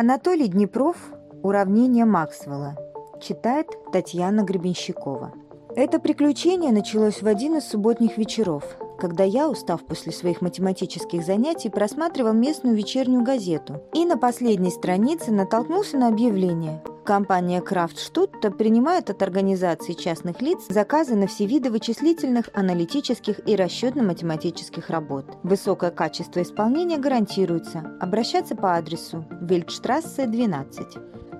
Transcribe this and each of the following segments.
Анатолий Днепров «Уравнение Максвелла». Читает Татьяна Гребенщикова. Это приключение началось в один из субботних вечеров, когда я, устав после своих математических занятий, просматривал местную вечернюю газету и на последней странице натолкнулся на объявление. Компания Крафтштутта принимает от организаций частных лиц заказы на все виды вычислительных, аналитических и расчетно-математических работ. Высокое качество исполнения гарантируется. Обращаться по адресу Вельдштрассе, 12.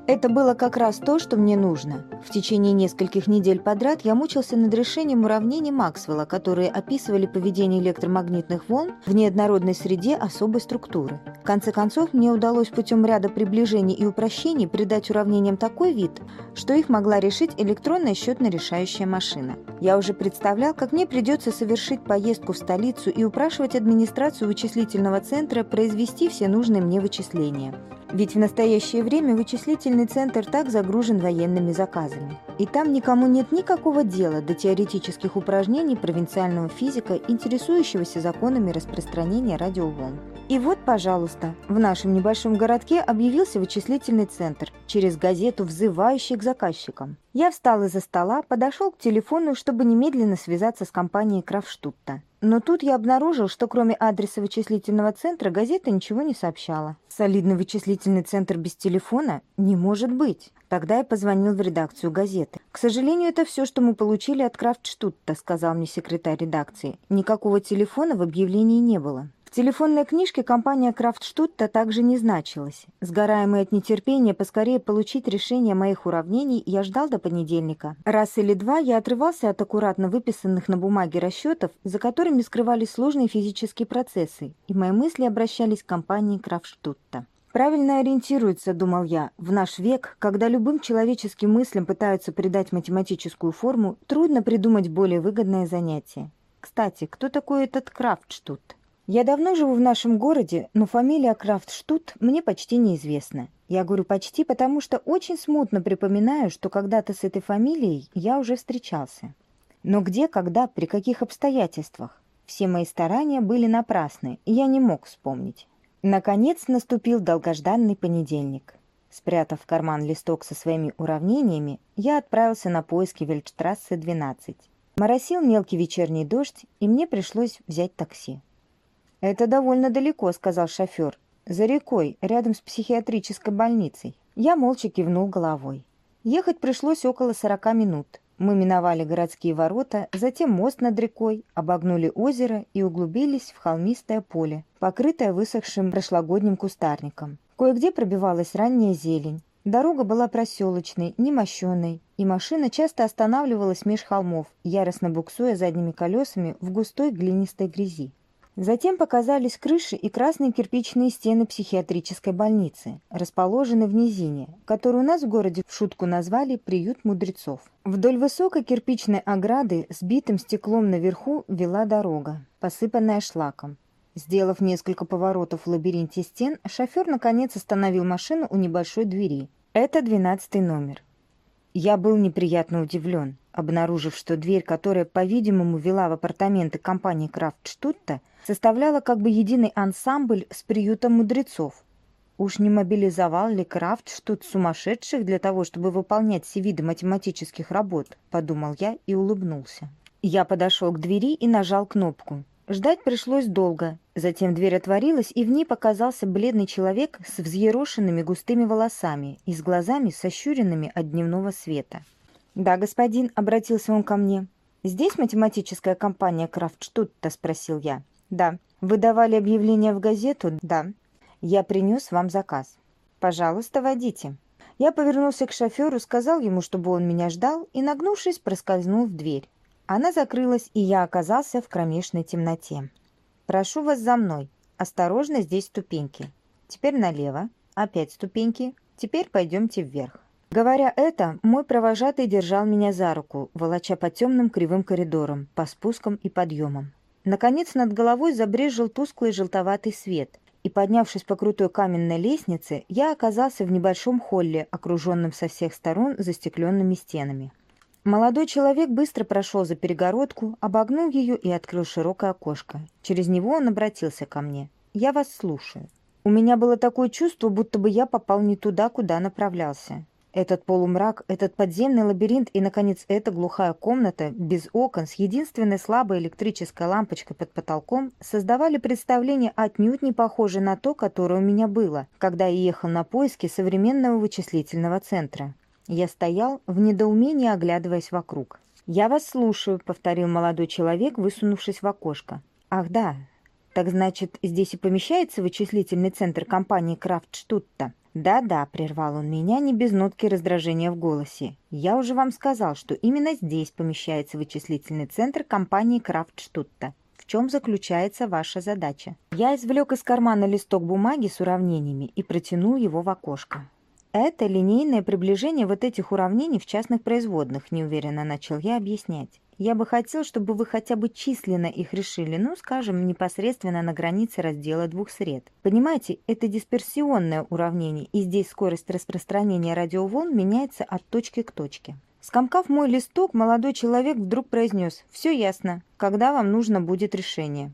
Это было как раз то, что мне нужно. В течение нескольких недель подряд я мучился над решением уравнений Максвелла, которые описывали поведение электромагнитных волн в неоднородной среде особой структуры. В конце концов, мне удалось путем ряда приближений и упрощений придать уравнениям такой вид, что их могла решить электронная счетно-решающая машина. Я уже представлял, как мне придется совершить поездку в столицу и упрашивать администрацию вычислительного центра произвести все нужные мне вычисления. Ведь в настоящее время вычислительный центр так загружен военными заказами. И там никому нет никакого дела до теоретических упражнений провинциального физика, интересующегося законами распространения радиоволн. И вот, пожалуйста, в нашем небольшом городке объявился вычислительный центр через газету, взывающий к заказчикам. Я встал из-за стола, подошел к телефону, чтобы немедленно связаться с компанией Крафштутта. Но тут я обнаружил, что кроме адреса вычислительного центра газета ничего не сообщала. Солидный вычислительный центр без телефона? Не может быть. Тогда я позвонил в редакцию газеты. «К сожалению, это все, что мы получили от Крафтштутта», сказал мне секретарь редакции. «Никакого телефона в объявлении не было». В телефонной книжке компания Крафтштутта также не значилась. Сгораемый от нетерпения поскорее получить решение моих уравнений, я ждал до понедельника. Раз или два я отрывался от аккуратно выписанных на бумаге расчетов, за которыми скрывались сложные физические процессы, и мои мысли обращались к компании Крафтштутта. Правильно ориентируется, думал я, в наш век, когда любым человеческим мыслям пытаются придать математическую форму, трудно придумать более выгодное занятие. Кстати, кто такой этот Крафтштут? Я давно живу в нашем городе, но фамилия Крафтштут мне почти неизвестна. Я говорю почти, потому что очень смутно припоминаю, что когда-то с этой фамилией я уже встречался. Но где, когда, при каких обстоятельствах? Все мои старания были напрасны, и я не мог вспомнить. Наконец наступил долгожданный понедельник. Спрятав в карман листок со своими уравнениями, я отправился на поиски Вельдштрассе 12. Моросил мелкий вечерний дождь, и мне пришлось взять такси. «Это довольно далеко», — сказал шофер. «За рекой, рядом с психиатрической больницей». Я молча кивнул головой. Ехать пришлось около сорока минут. Мы миновали городские ворота, затем мост над рекой, обогнули озеро и углубились в холмистое поле, покрытое высохшим прошлогодним кустарником. Кое-где пробивалась ранняя зелень. Дорога была проселочной, немощенной, и машина часто останавливалась меж холмов, яростно буксуя задними колесами в густой глинистой грязи. Затем показались крыши и красные кирпичные стены психиатрической больницы, расположенной в низине, которую у нас в городе в шутку назвали «приют мудрецов». Вдоль высокой кирпичной ограды с битым стеклом наверху вела дорога, посыпанная шлаком. Сделав несколько поворотов в лабиринте стен, шофер наконец остановил машину у небольшой двери. Это двенадцатый номер. Я был неприятно удивлен, обнаружив, что дверь, которая, по-видимому, вела в апартаменты компании Крафтштутта, составляла как бы единый ансамбль с приютом мудрецов. Уж не мобилизовал ли Крафт что-то сумасшедших для того, чтобы выполнять все виды математических работ, подумал я и улыбнулся. Я подошел к двери и нажал кнопку. Ждать пришлось долго. Затем дверь отворилась, и в ней показался бледный человек с взъерошенными густыми волосами и с глазами сощуренными от дневного света. «Да, господин», — обратился он ко мне. «Здесь математическая компания Крафтштутта?» — спросил я. Да. Вы давали объявление в газету? Да. Я принес вам заказ. Пожалуйста, водите. Я повернулся к шоферу, сказал ему, чтобы он меня ждал, и, нагнувшись, проскользнул в дверь. Она закрылась, и я оказался в кромешной темноте. «Прошу вас за мной. Осторожно, здесь ступеньки. Теперь налево. Опять ступеньки. Теперь пойдемте вверх». Говоря это, мой провожатый держал меня за руку, волоча по темным кривым коридорам, по спускам и подъемам. Наконец над головой забрежил тусклый желтоватый свет, и, поднявшись по крутой каменной лестнице, я оказался в небольшом холле, окруженном со всех сторон застекленными стенами. Молодой человек быстро прошел за перегородку, обогнул ее и открыл широкое окошко. Через него он обратился ко мне. «Я вас слушаю». У меня было такое чувство, будто бы я попал не туда, куда направлялся. Этот полумрак, этот подземный лабиринт и, наконец, эта глухая комната без окон с единственной слабой электрической лампочкой под потолком создавали представление отнюдь не похожее на то, которое у меня было, когда я ехал на поиски современного вычислительного центра. Я стоял в недоумении, оглядываясь вокруг. «Я вас слушаю», — повторил молодой человек, высунувшись в окошко. «Ах да, так значит, здесь и помещается вычислительный центр компании Крафтштутта?» «Да-да», — прервал он меня не без нотки раздражения в голосе. «Я уже вам сказал, что именно здесь помещается вычислительный центр компании Крафтштутта. В чем заключается ваша задача?» Я извлек из кармана листок бумаги с уравнениями и протянул его в окошко. Это линейное приближение вот этих уравнений в частных производных, неуверенно начал я объяснять. Я бы хотел, чтобы вы хотя бы численно их решили, ну, скажем, непосредственно на границе раздела двух сред. Понимаете, это дисперсионное уравнение, и здесь скорость распространения радиоволн меняется от точки к точке. Скомкав мой листок, молодой человек вдруг произнес «Все ясно. Когда вам нужно будет решение?»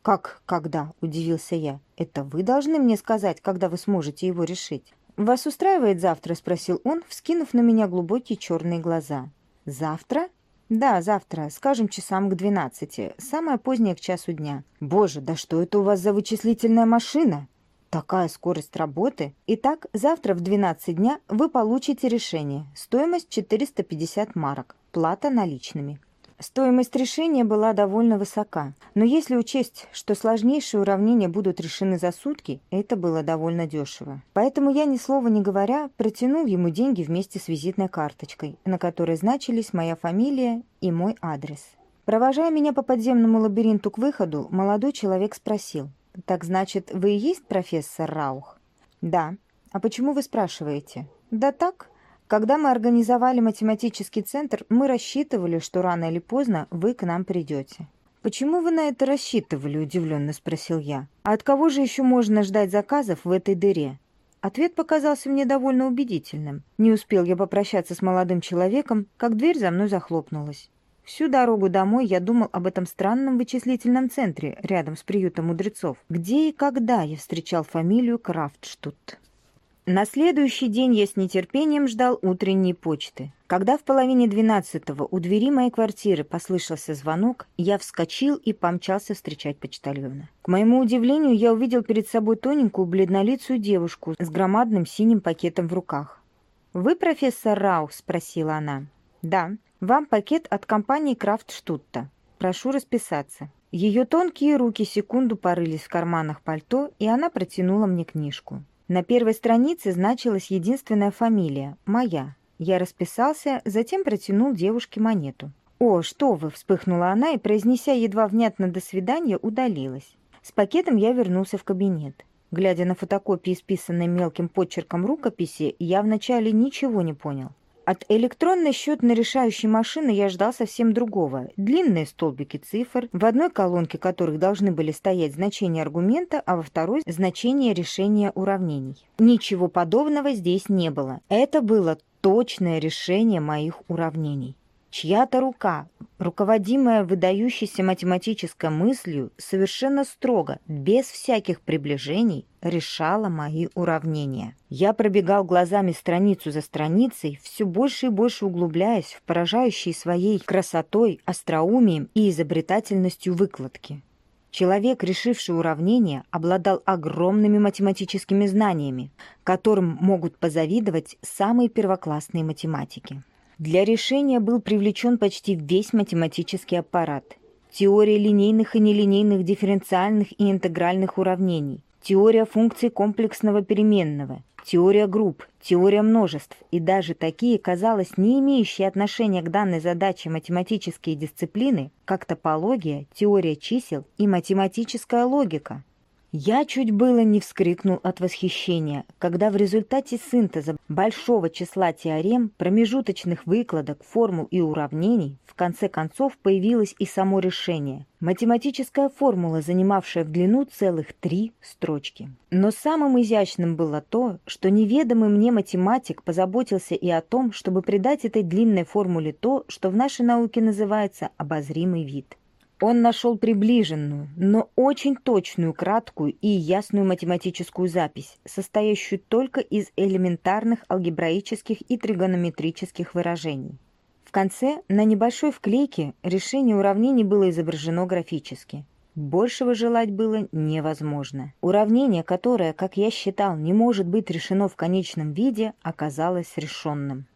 «Как когда?» – удивился я. «Это вы должны мне сказать, когда вы сможете его решить». «Вас устраивает завтра?» – спросил он, вскинув на меня глубокие черные глаза. «Завтра?» «Да, завтра, скажем, часам к двенадцати, самое позднее к часу дня». «Боже, да что это у вас за вычислительная машина?» Такая скорость работы. Итак, завтра в 12 дня вы получите решение. Стоимость 450 марок. Плата наличными. Стоимость решения была довольно высока, но если учесть, что сложнейшие уравнения будут решены за сутки, это было довольно дешево. Поэтому я, ни слова не говоря, протянул ему деньги вместе с визитной карточкой, на которой значились моя фамилия и мой адрес. Провожая меня по подземному лабиринту к выходу, молодой человек спросил, «Так значит, вы и есть профессор Раух?» «Да. А почему вы спрашиваете?» «Да так. Когда мы организовали математический центр, мы рассчитывали, что рано или поздно вы к нам придете. «Почему вы на это рассчитывали?» – удивленно спросил я. «А от кого же еще можно ждать заказов в этой дыре?» Ответ показался мне довольно убедительным. Не успел я попрощаться с молодым человеком, как дверь за мной захлопнулась. Всю дорогу домой я думал об этом странном вычислительном центре рядом с приютом мудрецов. Где и когда я встречал фамилию Крафтштут. На следующий день я с нетерпением ждал утренней почты. Когда в половине двенадцатого у двери моей квартиры послышался звонок, я вскочил и помчался встречать почтальона. К моему удивлению, я увидел перед собой тоненькую бледнолицую девушку с громадным синим пакетом в руках. «Вы профессор Рау?» – спросила она. «Да. Вам пакет от компании Крафтштутта. Прошу расписаться». Ее тонкие руки секунду порылись в карманах пальто, и она протянула мне книжку. На первой странице значилась единственная фамилия – моя. Я расписался, затем протянул девушке монету. «О, что вы!» – вспыхнула она и, произнеся едва внятно «до свидания», удалилась. С пакетом я вернулся в кабинет. Глядя на фотокопии, исписанные мелким почерком рукописи, я вначале ничего не понял. От электронной счетно-решающей машины я ждал совсем другого. Длинные столбики цифр, в одной колонке которых должны были стоять значения аргумента, а во второй – значение решения уравнений. Ничего подобного здесь не было. Это было точное решение моих уравнений. Чья-то рука, руководимая выдающейся математической мыслью, совершенно строго, без всяких приближений, решала мои уравнения. Я пробегал глазами страницу за страницей, все больше и больше углубляясь в поражающие своей красотой, остроумием и изобретательностью выкладки. Человек, решивший уравнение, обладал огромными математическими знаниями, которым могут позавидовать самые первоклассные математики. Для решения был привлечен почти весь математический аппарат. Теория линейных и нелинейных дифференциальных и интегральных уравнений, теория функций комплексного переменного, теория групп, теория множеств и даже такие, казалось, не имеющие отношения к данной задаче математические дисциплины, как топология, теория чисел и математическая логика. Я чуть было не вскрикнул от восхищения, когда в результате синтеза большого числа теорем, промежуточных выкладок, формул и уравнений в конце концов появилось и само решение. Математическая формула, занимавшая в длину целых три строчки. Но самым изящным было то, что неведомый мне математик позаботился и о том, чтобы придать этой длинной формуле то, что в нашей науке называется обозримый вид. Он нашел приближенную, но очень точную, краткую и ясную математическую запись, состоящую только из элементарных алгебраических и тригонометрических выражений. В конце, на небольшой вклейке, решение уравнений было изображено графически. Большего желать было невозможно. Уравнение, которое, как я считал, не может быть решено в конечном виде, оказалось решенным.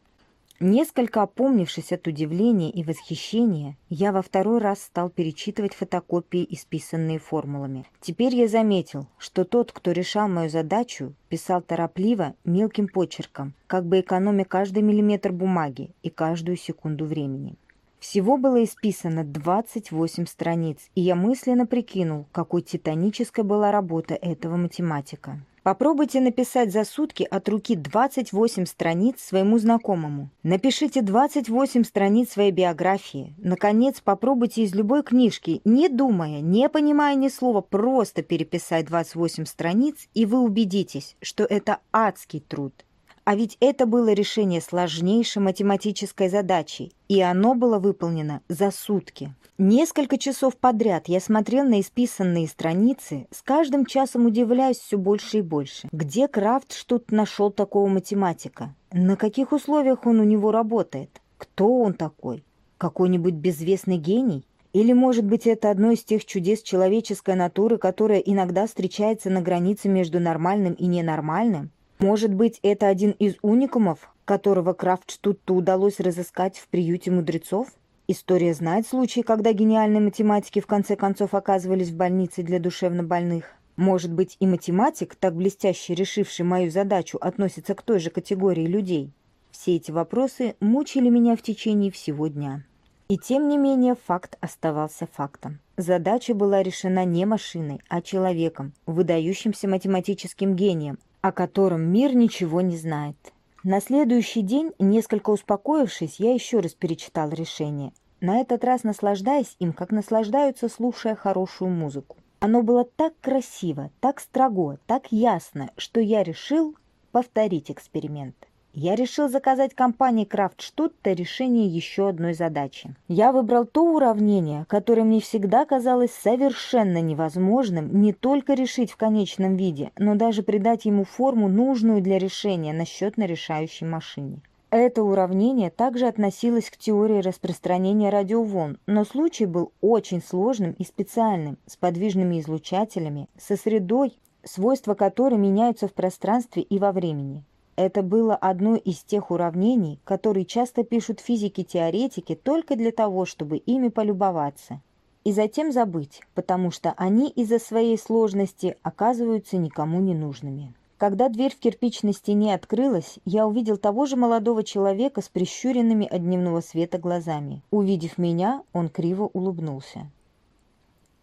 Несколько опомнившись от удивления и восхищения, я во второй раз стал перечитывать фотокопии, исписанные формулами. Теперь я заметил, что тот, кто решал мою задачу, писал торопливо, мелким почерком, как бы экономя каждый миллиметр бумаги и каждую секунду времени. Всего было исписано 28 страниц, и я мысленно прикинул, какой титанической была работа этого математика. Попробуйте написать за сутки от руки 28 страниц своему знакомому. Напишите 28 страниц своей биографии. Наконец, попробуйте из любой книжки, не думая, не понимая ни слова, просто переписать 28 страниц, и вы убедитесь, что это адский труд. А ведь это было решение сложнейшей математической задачи, и оно было выполнено за сутки. Несколько часов подряд я смотрел на исписанные страницы, с каждым часом удивляясь все больше и больше. Где Крафт что-то нашел такого математика? На каких условиях он у него работает? Кто он такой? Какой-нибудь безвестный гений? Или, может быть, это одно из тех чудес человеческой натуры, которое иногда встречается на границе между нормальным и ненормальным? Может быть, это один из уникумов, которого Крафтштутту удалось разыскать в приюте мудрецов? История знает случаи, когда гениальные математики в конце концов оказывались в больнице для душевнобольных. Может быть, и математик, так блестяще решивший мою задачу, относится к той же категории людей? Все эти вопросы мучили меня в течение всего дня. И тем не менее факт оставался фактом. Задача была решена не машиной, а человеком, выдающимся математическим гением, о котором мир ничего не знает. На следующий день, несколько успокоившись, я еще раз перечитал решение, на этот раз наслаждаясь им, как наслаждаются, слушая хорошую музыку. Оно было так красиво, так строго, так ясно, что я решил повторить эксперимент я решил заказать компании Крафтштутта решение еще одной задачи. Я выбрал то уравнение, которое мне всегда казалось совершенно невозможным не только решить в конечном виде, но даже придать ему форму, нужную для решения на счетно-решающей машине. Это уравнение также относилось к теории распространения радиоволн, но случай был очень сложным и специальным, с подвижными излучателями, со средой, свойства которой меняются в пространстве и во времени. Это было одно из тех уравнений, которые часто пишут физики-теоретики только для того, чтобы ими полюбоваться. И затем забыть, потому что они из-за своей сложности оказываются никому не нужными. Когда дверь в кирпичной стене открылась, я увидел того же молодого человека с прищуренными от дневного света глазами. Увидев меня, он криво улыбнулся.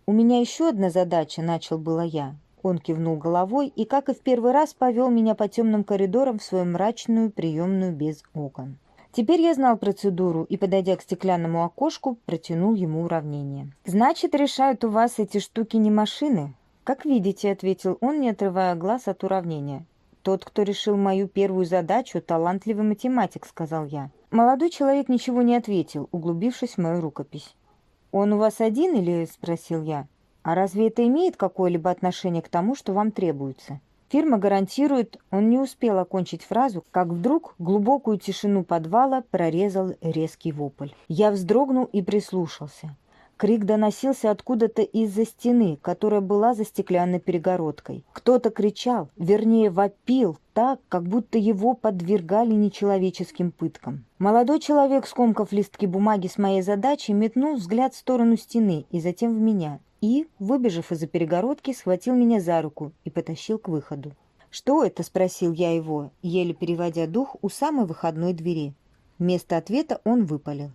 «У меня еще одна задача», — начал было я. Он кивнул головой и, как и в первый раз, повел меня по темным коридорам в свою мрачную приемную без окон. Теперь я знал процедуру и, подойдя к стеклянному окошку, протянул ему уравнение. «Значит, решают у вас эти штуки не машины?» «Как видите», — ответил он, не отрывая глаз от уравнения. «Тот, кто решил мою первую задачу, талантливый математик», — сказал я. Молодой человек ничего не ответил, углубившись в мою рукопись. «Он у вас один или?» — спросил я. А разве это имеет какое-либо отношение к тому, что вам требуется? Фирма гарантирует, он не успел окончить фразу, как вдруг глубокую тишину подвала прорезал резкий вопль. Я вздрогнул и прислушался. Крик доносился откуда-то из-за стены, которая была за стеклянной перегородкой. Кто-то кричал, вернее вопил, так, как будто его подвергали нечеловеческим пыткам. Молодой человек, скомкав листки бумаги с моей задачей, метнул взгляд в сторону стены и затем в меня. И, выбежав из-за перегородки, схватил меня за руку и потащил к выходу. «Что это?» – спросил я его, еле переводя дух у самой выходной двери. Вместо ответа он выпалил.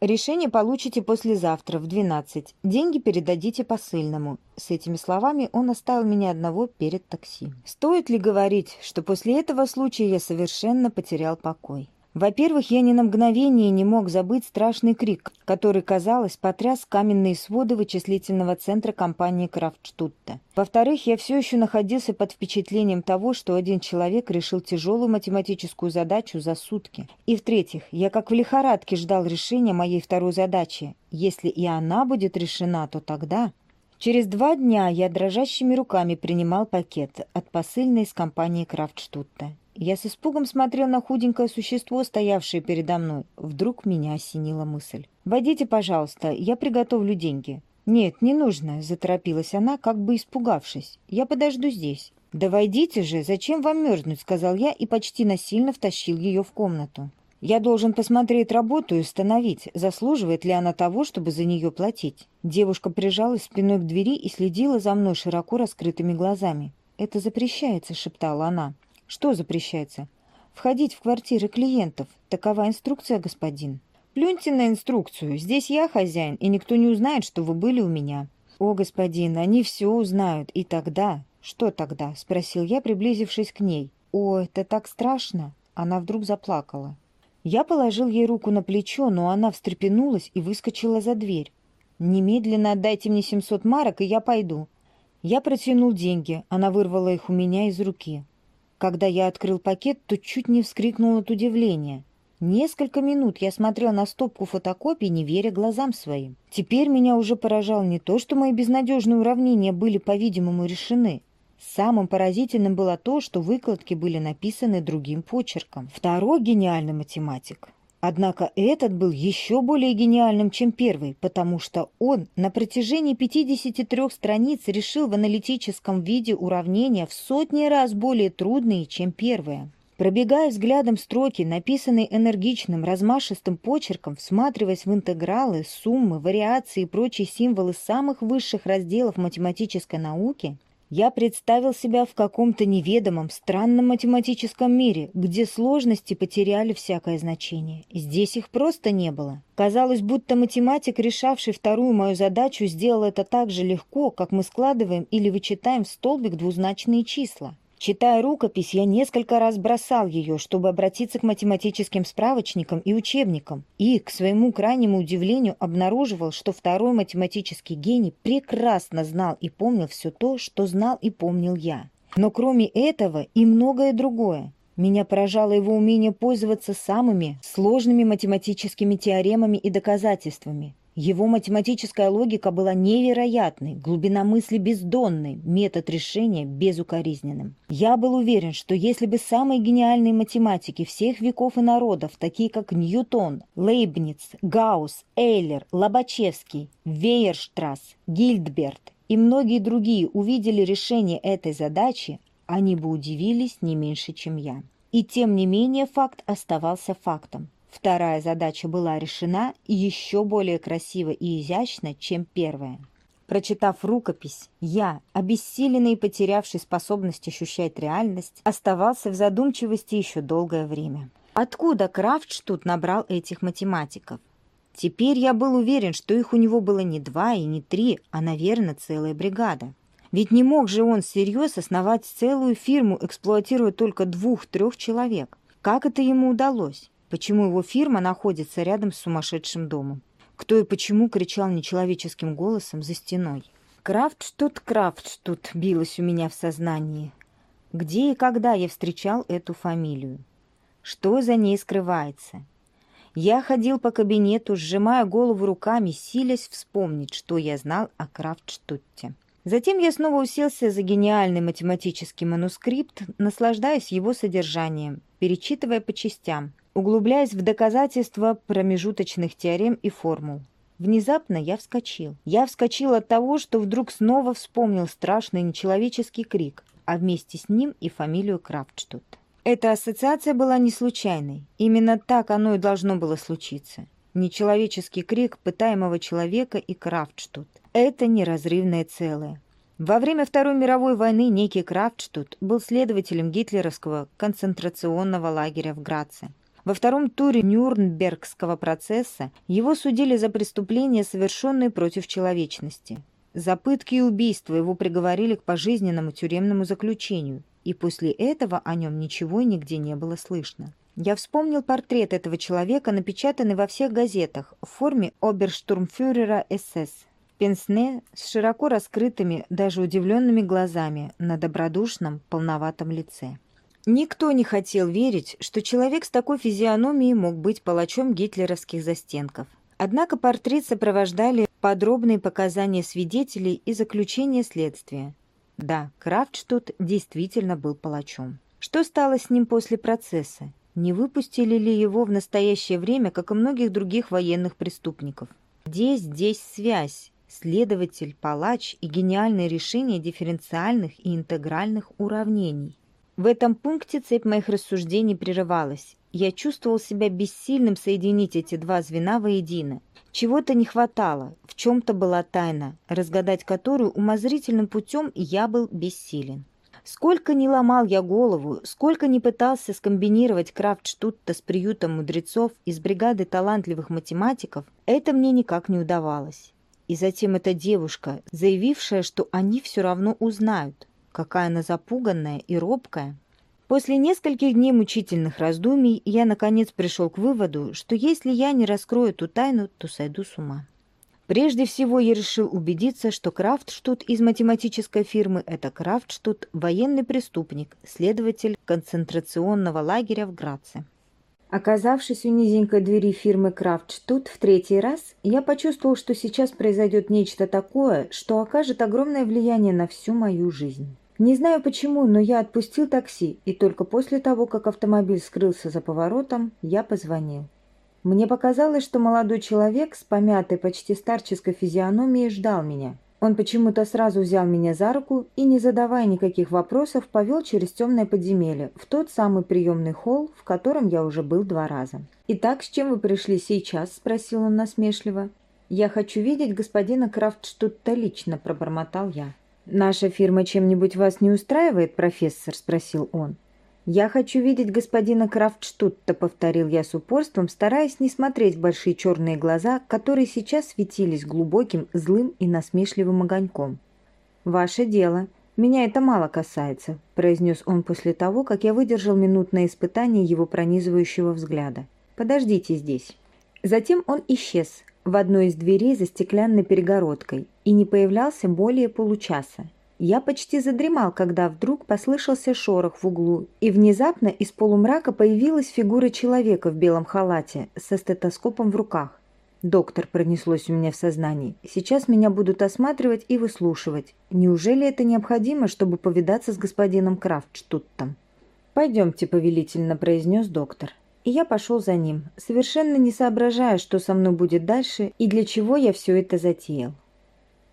Решение получите послезавтра в 12. Деньги передадите посыльному. С этими словами он оставил меня одного перед такси. Стоит ли говорить, что после этого случая я совершенно потерял покой? Во-первых, я ни на мгновение не мог забыть страшный крик, который, казалось, потряс каменные своды вычислительного центра компании Крафтштутта. Во-вторых, я все еще находился под впечатлением того, что один человек решил тяжелую математическую задачу за сутки. И в-третьих, я как в лихорадке ждал решения моей второй задачи. Если и она будет решена, то тогда... Через два дня я дрожащими руками принимал пакет от посыльной из компании Крафтштутта. Я с испугом смотрел на худенькое существо, стоявшее передо мной. Вдруг меня осенила мысль. «Войдите, пожалуйста, я приготовлю деньги». «Нет, не нужно», — заторопилась она, как бы испугавшись. «Я подожду здесь». «Да войдите же, зачем вам мерзнуть?» — сказал я и почти насильно втащил ее в комнату. Я должен посмотреть работу и установить, заслуживает ли она того, чтобы за нее платить. Девушка прижалась спиной к двери и следила за мной широко раскрытыми глазами. «Это запрещается», — шептала она. «Что запрещается?» «Входить в квартиры клиентов. Такова инструкция, господин». «Плюньте на инструкцию. Здесь я хозяин, и никто не узнает, что вы были у меня». «О, господин, они все узнают. И тогда...» «Что тогда?» — спросил я, приблизившись к ней. «О, это так страшно!» Она вдруг заплакала. Я положил ей руку на плечо, но она встрепенулась и выскочила за дверь. «Немедленно отдайте мне 700 марок, и я пойду». Я протянул деньги, она вырвала их у меня из руки. Когда я открыл пакет, то чуть не вскрикнул от удивления. Несколько минут я смотрел на стопку фотокопий, не веря глазам своим. Теперь меня уже поражало не то, что мои безнадежные уравнения были, по-видимому, решены, Самым поразительным было то, что выкладки были написаны другим почерком. Второй гениальный математик. Однако этот был еще более гениальным, чем первый, потому что он на протяжении 53 страниц решил в аналитическом виде уравнения в сотни раз более трудные, чем первое. Пробегая взглядом строки, написанные энергичным, размашистым почерком, всматриваясь в интегралы, суммы, вариации и прочие символы самых высших разделов математической науки, я представил себя в каком-то неведомом, странном математическом мире, где сложности потеряли всякое значение. Здесь их просто не было. Казалось, будто математик, решавший вторую мою задачу, сделал это так же легко, как мы складываем или вычитаем в столбик двузначные числа. Читая рукопись, я несколько раз бросал ее, чтобы обратиться к математическим справочникам и учебникам, и, к своему крайнему удивлению, обнаруживал, что второй математический гений прекрасно знал и помнил все то, что знал и помнил я. Но кроме этого и многое другое. Меня поражало его умение пользоваться самыми сложными математическими теоремами и доказательствами, его математическая логика была невероятной, глубина мысли бездонной, метод решения безукоризненным. Я был уверен, что если бы самые гениальные математики всех веков и народов, такие как Ньютон, Лейбниц, Гаусс, Эйлер, Лобачевский, Вейерштрасс, Гильдберт и многие другие увидели решение этой задачи, они бы удивились не меньше, чем я. И тем не менее факт оставался фактом. Вторая задача была решена еще более красиво и изящно, чем первая. Прочитав рукопись, я, обессиленный и потерявший способность ощущать реальность, оставался в задумчивости еще долгое время. Откуда Крафтштут набрал этих математиков? Теперь я был уверен, что их у него было не два и не три, а, наверное, целая бригада. Ведь не мог же он всерьез основать целую фирму, эксплуатируя только двух-трех человек. Как это ему удалось? Почему его фирма находится рядом с сумасшедшим домом? Кто и почему кричал нечеловеческим голосом за стеной? Крафтштут, Крафтштут билось у меня в сознании. Где и когда я встречал эту фамилию? Что за ней скрывается? Я ходил по кабинету, сжимая голову руками, силясь вспомнить, что я знал о Крафтштутте. Затем я снова уселся за гениальный математический манускрипт, наслаждаясь его содержанием, перечитывая по частям, углубляясь в доказательства промежуточных теорем и формул. Внезапно я вскочил. Я вскочил от того, что вдруг снова вспомнил страшный нечеловеческий крик, а вместе с ним и фамилию Крафтштут. Эта ассоциация была не случайной. Именно так оно и должно было случиться. Нечеловеческий крик пытаемого человека и Крафтштут. Это неразрывное целое. Во время Второй мировой войны некий Крафтштут был следователем гитлеровского концентрационного лагеря в Граце. Во втором туре Нюрнбергского процесса его судили за преступления, совершенные против человечности. За пытки и убийства его приговорили к пожизненному тюремному заключению, и после этого о нем ничего нигде не было слышно. Я вспомнил портрет этого человека, напечатанный во всех газетах в форме оберштурмфюрера СС. Пенсне с широко раскрытыми, даже удивленными глазами на добродушном, полноватом лице. Никто не хотел верить, что человек с такой физиономией мог быть палачом гитлеровских застенков. Однако портрет сопровождали подробные показания свидетелей и заключение следствия. Да, Крафтштут действительно был палачом. Что стало с ним после процесса? Не выпустили ли его в настоящее время, как и многих других военных преступников? Где здесь связь? Следователь, палач и гениальное решение дифференциальных и интегральных уравнений. В этом пункте цепь моих рассуждений прерывалась. Я чувствовал себя бессильным соединить эти два звена воедино. Чего-то не хватало, в чем-то была тайна, разгадать которую умозрительным путем я был бессилен. Сколько не ломал я голову, сколько не пытался скомбинировать Крафтштутта с приютом мудрецов из бригады талантливых математиков, это мне никак не удавалось. И затем эта девушка, заявившая, что они все равно узнают, какая она запуганная и робкая. После нескольких дней мучительных раздумий я, наконец, пришел к выводу, что если я не раскрою эту тайну, то сойду с ума. Прежде всего я решил убедиться, что Крафтштут из математической фирмы – это Крафтштут – военный преступник, следователь концентрационного лагеря в Граце. Оказавшись у низенькой двери фирмы Крафтштут в третий раз, я почувствовал, что сейчас произойдет нечто такое, что окажет огромное влияние на всю мою жизнь. Не знаю почему, но я отпустил такси, и только после того, как автомобиль скрылся за поворотом, я позвонил. Мне показалось, что молодой человек с помятой, почти старческой физиономией ждал меня. Он почему-то сразу взял меня за руку и, не задавая никаких вопросов, повел через темное подземелье, в тот самый приемный холл, в котором я уже был два раза. «Итак, с чем вы пришли сейчас?» – спросил он насмешливо. «Я хочу видеть господина Крафтштутта лично», – пробормотал я. «Наша фирма чем-нибудь вас не устраивает, профессор?» – спросил он. «Я хочу видеть господина Крафтштутта», – повторил я с упорством, стараясь не смотреть в большие черные глаза, которые сейчас светились глубоким, злым и насмешливым огоньком. «Ваше дело. Меня это мало касается», – произнес он после того, как я выдержал минутное испытание его пронизывающего взгляда. «Подождите здесь». Затем он исчез, в одной из дверей за стеклянной перегородкой и не появлялся более получаса. Я почти задремал, когда вдруг послышался шорох в углу, и внезапно из полумрака появилась фигура человека в белом халате со стетоскопом в руках. «Доктор», — пронеслось у меня в сознании, — «сейчас меня будут осматривать и выслушивать. Неужели это необходимо, чтобы повидаться с господином Крафтштуттом?» «Пойдемте», — повелительно произнес доктор и я пошел за ним, совершенно не соображая, что со мной будет дальше и для чего я все это затеял.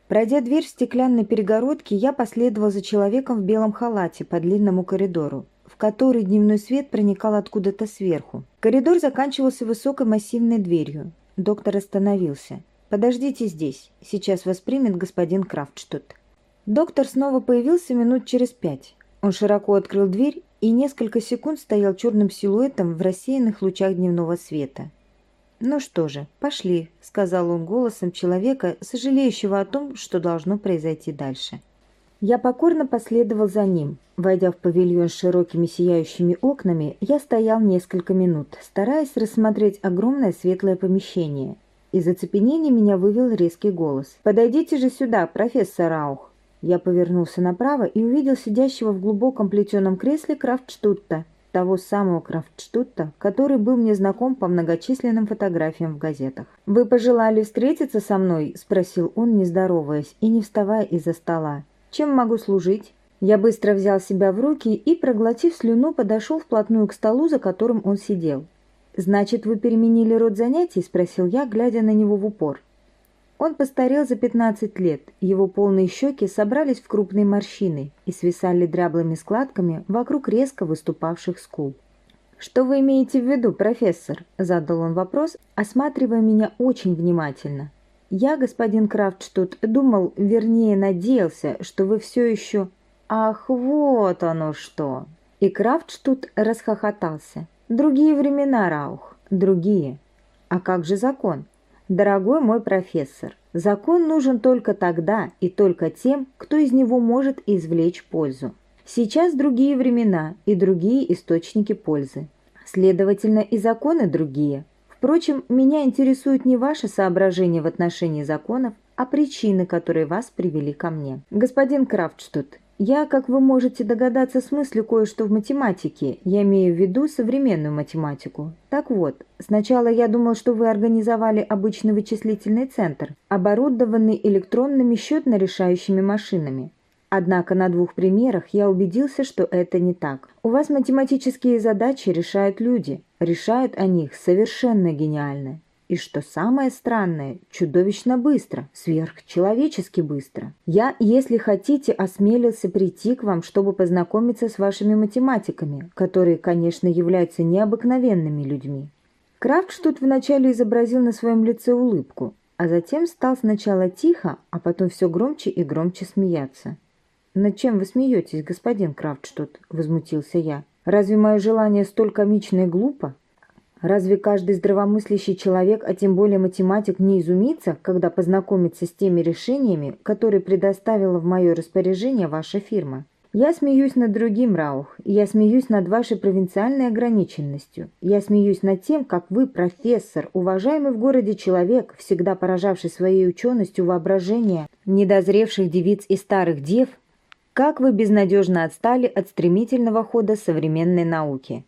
Пройдя дверь в стеклянной перегородке, я последовал за человеком в белом халате по длинному коридору, в который дневной свет проникал откуда-то сверху. Коридор заканчивался высокой массивной дверью. Доктор остановился. «Подождите здесь. Сейчас вас примет господин Крафтштадт». Доктор снова появился минут через пять. Он широко открыл дверь и несколько секунд стоял черным силуэтом в рассеянных лучах дневного света. «Ну что же, пошли», — сказал он голосом человека, сожалеющего о том, что должно произойти дальше. Я покорно последовал за ним. Войдя в павильон с широкими сияющими окнами, я стоял несколько минут, стараясь рассмотреть огромное светлое помещение. Из оцепенения меня вывел резкий голос. «Подойдите же сюда, профессор Раух!» Я повернулся направо и увидел сидящего в глубоком плетеном кресле Крафтштутта, того самого Крафтштутта, который был мне знаком по многочисленным фотографиям в газетах. «Вы пожелали встретиться со мной?» – спросил он, не здороваясь и не вставая из-за стола. «Чем могу служить?» Я быстро взял себя в руки и, проглотив слюну, подошел вплотную к столу, за которым он сидел. «Значит, вы переменили род занятий?» – спросил я, глядя на него в упор. Он постарел за 15 лет, его полные щеки собрались в крупные морщины и свисали дряблыми складками вокруг резко выступавших скул. «Что вы имеете в виду, профессор?» – задал он вопрос, осматривая меня очень внимательно. «Я, господин Крафтштут, думал, вернее, надеялся, что вы все еще...» «Ах, вот оно что!» И Крафтштут расхохотался. «Другие времена, Раух, другие. А как же закон? Дорогой мой профессор, закон нужен только тогда и только тем, кто из него может извлечь пользу. Сейчас другие времена и другие источники пользы. следовательно, и законы другие. Впрочем, меня интересуют не ваши соображения в отношении законов, а причины, которые вас привели ко мне. Господин Крафтштут, я, как вы можете догадаться, смыслю кое-что в математике. Я имею в виду современную математику. Так вот, сначала я думал, что вы организовали обычный вычислительный центр, оборудованный электронными счетно-решающими машинами. Однако на двух примерах я убедился, что это не так. У вас математические задачи решают люди. Решают они их совершенно гениально. И что самое странное, чудовищно быстро, сверхчеловечески быстро. Я, если хотите, осмелился прийти к вам, чтобы познакомиться с вашими математиками, которые, конечно, являются необыкновенными людьми. Крафтштут вначале изобразил на своем лице улыбку, а затем стал сначала тихо, а потом все громче и громче смеяться. «Над чем вы смеетесь, господин Крафтштут?» – возмутился я. «Разве мое желание столь комично и глупо?» Разве каждый здравомыслящий человек, а тем более математик, не изумится, когда познакомится с теми решениями, которые предоставила в мое распоряжение ваша фирма? Я смеюсь над другим, Раух. Я смеюсь над вашей провинциальной ограниченностью. Я смеюсь над тем, как вы, профессор, уважаемый в городе человек, всегда поражавший своей ученостью воображения недозревших девиц и старых дев, как вы безнадежно отстали от стремительного хода современной науки.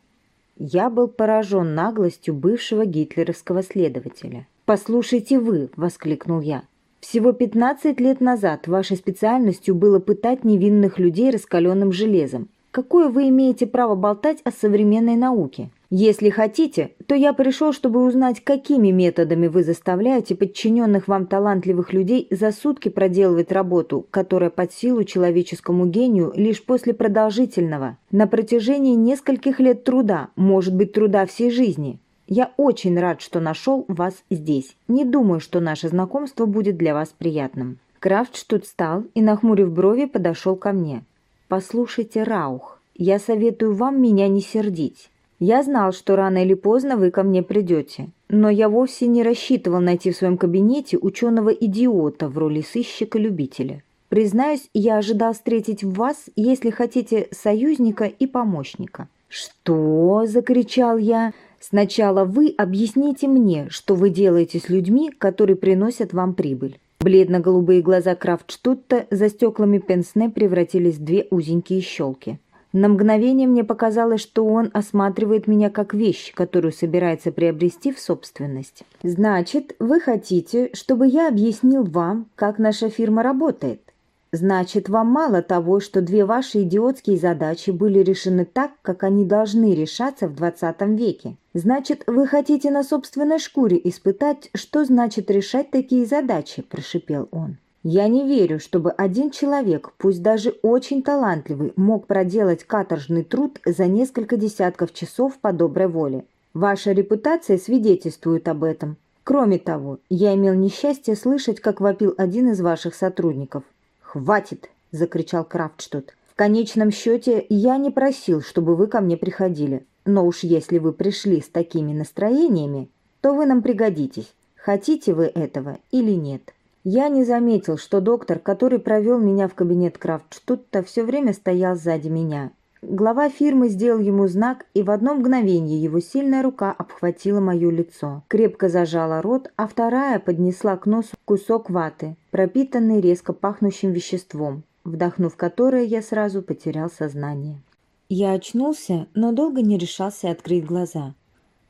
Я был поражен наглостью бывшего гитлеровского следователя. «Послушайте вы!» – воскликнул я. «Всего 15 лет назад вашей специальностью было пытать невинных людей раскаленным железом. Какое вы имеете право болтать о современной науке? Если хотите, то я пришел, чтобы узнать, какими методами вы заставляете подчиненных вам талантливых людей за сутки проделывать работу, которая под силу человеческому гению лишь после продолжительного, на протяжении нескольких лет труда, может быть труда всей жизни. Я очень рад, что нашел вас здесь. Не думаю, что наше знакомство будет для вас приятным». Крафтштут встал и, нахмурив брови, подошел ко мне. «Послушайте, Раух, я советую вам меня не сердить. Я знал, что рано или поздно вы ко мне придете, но я вовсе не рассчитывал найти в своем кабинете ученого-идиота в роли сыщика-любителя. Признаюсь, я ожидал встретить вас, если хотите, союзника и помощника». «Что?» – закричал я. «Сначала вы объясните мне, что вы делаете с людьми, которые приносят вам прибыль». Бледно-голубые глаза Крафтштутта за стеклами пенсне превратились в две узенькие щелки. На мгновение мне показалось, что он осматривает меня как вещь, которую собирается приобрести в собственность. «Значит, вы хотите, чтобы я объяснил вам, как наша фирма работает? Значит, вам мало того, что две ваши идиотские задачи были решены так, как они должны решаться в 20 веке. Значит, вы хотите на собственной шкуре испытать, что значит решать такие задачи?» – прошипел он. Я не верю, чтобы один человек, пусть даже очень талантливый, мог проделать каторжный труд за несколько десятков часов по доброй воле. Ваша репутация свидетельствует об этом. Кроме того, я имел несчастье слышать, как вопил один из ваших сотрудников. «Хватит!» – закричал Крафтштут. «В конечном счете, я не просил, чтобы вы ко мне приходили. Но уж если вы пришли с такими настроениями, то вы нам пригодитесь. Хотите вы этого или нет?» Я не заметил, что доктор, который провел меня в кабинет Крафтштутта, все время стоял сзади меня. Глава фирмы сделал ему знак, и в одно мгновение его сильная рука обхватила мое лицо, крепко зажала рот, а вторая поднесла к носу кусок ваты, пропитанный резко пахнущим веществом, вдохнув которое я сразу потерял сознание. Я очнулся, но долго не решался открыть глаза.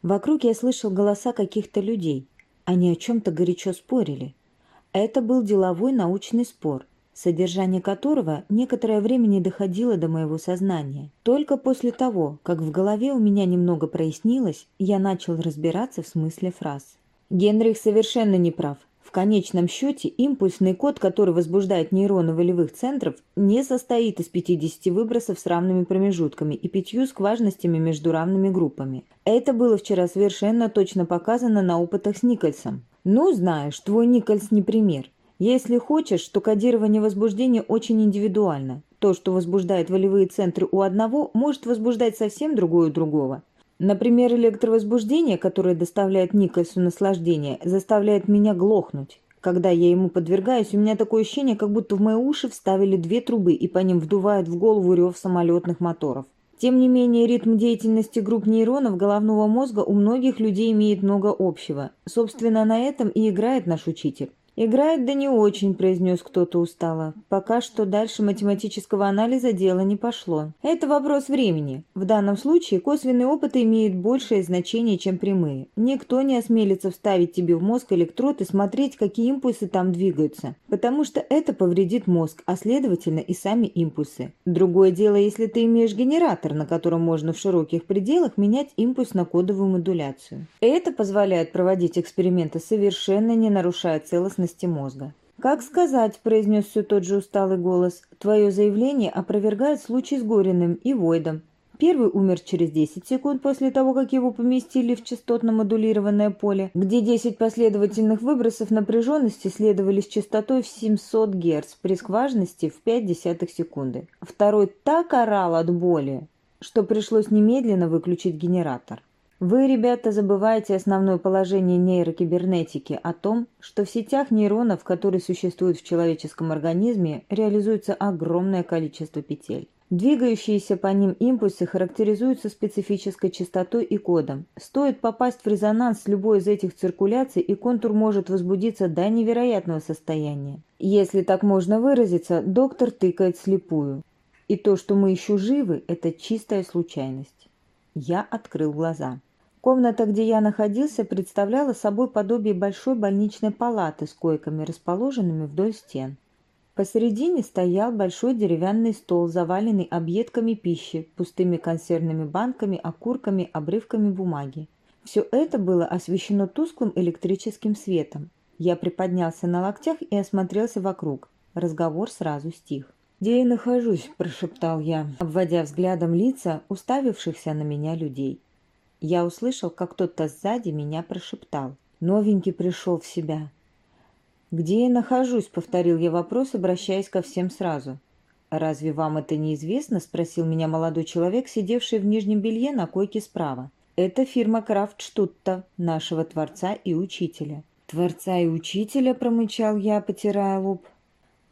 Вокруг я слышал голоса каких-то людей. Они о чем-то горячо спорили. Это был деловой научный спор, содержание которого некоторое время не доходило до моего сознания. Только после того, как в голове у меня немного прояснилось, я начал разбираться в смысле фраз. Генрих совершенно не прав. В конечном счете импульсный код, который возбуждает нейроны волевых центров, не состоит из 50 выбросов с равными промежутками и пятью скважностями между равными группами. Это было вчера совершенно точно показано на опытах с Никольсом. Ну, знаешь, твой Никольс не пример. Если хочешь, то кодирование возбуждения очень индивидуально. То, что возбуждает волевые центры у одного, может возбуждать совсем другое у другого. Например, электровозбуждение, которое доставляет Никольсу наслаждение, заставляет меня глохнуть. Когда я ему подвергаюсь, у меня такое ощущение, как будто в мои уши вставили две трубы и по ним вдувает в голову рев самолетных моторов. Тем не менее, ритм деятельности групп нейронов головного мозга у многих людей имеет много общего. Собственно, на этом и играет наш учитель. «Играет да не очень», – произнес кто-то устало. «Пока что дальше математического анализа дело не пошло. Это вопрос времени. В данном случае косвенные опыты имеют большее значение, чем прямые. Никто не осмелится вставить тебе в мозг электрод и смотреть, какие импульсы там двигаются, потому что это повредит мозг, а следовательно и сами импульсы. Другое дело, если ты имеешь генератор, на котором можно в широких пределах менять импульс на кодовую модуляцию. Это позволяет проводить эксперименты, совершенно не нарушая целостность поверхности мозга. «Как сказать», – произнес все тот же усталый голос, – «твое заявление опровергает случай с Гориным и Войдом. Первый умер через 10 секунд после того, как его поместили в частотно-модулированное поле, где 10 последовательных выбросов напряженности следовали с частотой в 700 Гц при скважности в 0,5 секунды. Второй так орал от боли, что пришлось немедленно выключить генератор. Вы, ребята, забываете основное положение нейрокибернетики о том, что в сетях нейронов, которые существуют в человеческом организме, реализуется огромное количество петель. Двигающиеся по ним импульсы характеризуются специфической частотой и кодом. Стоит попасть в резонанс с любой из этих циркуляций, и контур может возбудиться до невероятного состояния. Если так можно выразиться, доктор тыкает слепую. И то, что мы еще живы, это чистая случайность. Я открыл глаза. Комната, где я находился, представляла собой подобие большой больничной палаты с койками, расположенными вдоль стен. Посередине стоял большой деревянный стол, заваленный объедками пищи, пустыми консервными банками, окурками, обрывками бумаги. Все это было освещено тусклым электрическим светом. Я приподнялся на локтях и осмотрелся вокруг. Разговор сразу стих. «Где я нахожусь?» – прошептал я, обводя взглядом лица уставившихся на меня людей. Я услышал, как кто-то сзади меня прошептал. Новенький пришел в себя. «Где я нахожусь?» — повторил я вопрос, обращаясь ко всем сразу. «Разве вам это неизвестно?» — спросил меня молодой человек, сидевший в нижнем белье на койке справа. «Это фирма Крафтштутта, нашего творца и учителя». «Творца и учителя?» — промычал я, потирая лоб.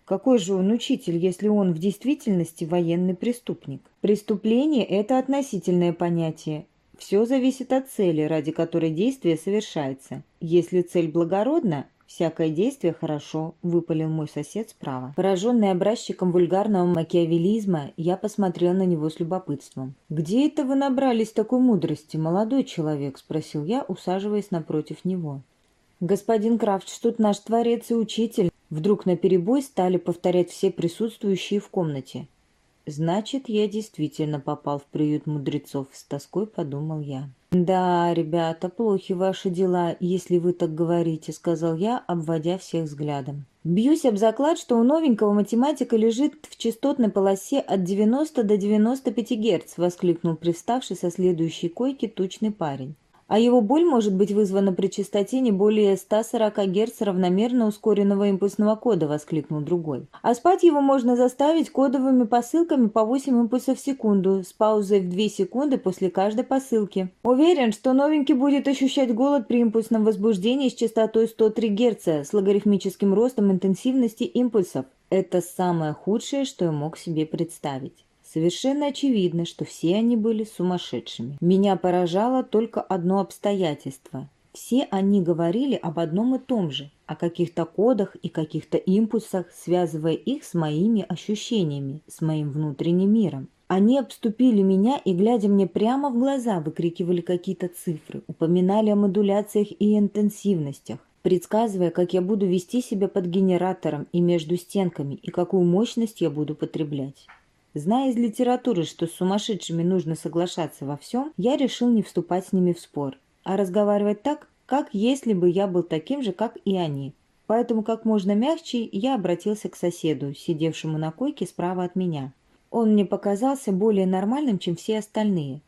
Какой же он учитель, если он в действительности военный преступник? Преступление – это относительное понятие. Все зависит от цели, ради которой действие совершается. Если цель благородна, «Всякое действие хорошо», — выпалил мой сосед справа. Пораженный образчиком вульгарного макиавелизма, я посмотрел на него с любопытством. «Где это вы набрались такой мудрости, молодой человек?» — спросил я, усаживаясь напротив него. «Господин Крафт, что тут наш творец и учитель?» Вдруг наперебой стали повторять все присутствующие в комнате. Значит, я действительно попал в приют мудрецов, с тоской подумал я. Да, ребята, плохи ваши дела, если вы так говорите, сказал я, обводя всех взглядом. Бьюсь об заклад, что у новенького математика лежит в частотной полосе от 90 до 95 Гц, воскликнул привставший со следующей койки тучный парень а его боль может быть вызвана при частоте не более 140 Гц равномерно ускоренного импульсного кода, воскликнул другой. А спать его можно заставить кодовыми посылками по 8 импульсов в секунду с паузой в 2 секунды после каждой посылки. Уверен, что новенький будет ощущать голод при импульсном возбуждении с частотой 103 Гц с логарифмическим ростом интенсивности импульсов. Это самое худшее, что я мог себе представить. Совершенно очевидно, что все они были сумасшедшими. Меня поражало только одно обстоятельство. Все они говорили об одном и том же, о каких-то кодах и каких-то импульсах, связывая их с моими ощущениями, с моим внутренним миром. Они обступили меня и, глядя мне прямо в глаза, выкрикивали какие-то цифры, упоминали о модуляциях и интенсивностях, предсказывая, как я буду вести себя под генератором и между стенками, и какую мощность я буду потреблять. Зная из литературы, что с сумасшедшими нужно соглашаться во всем, я решил не вступать с ними в спор, а разговаривать так, как если бы я был таким же, как и они. Поэтому как можно мягче я обратился к соседу, сидевшему на койке справа от меня. Он мне показался более нормальным, чем все остальные.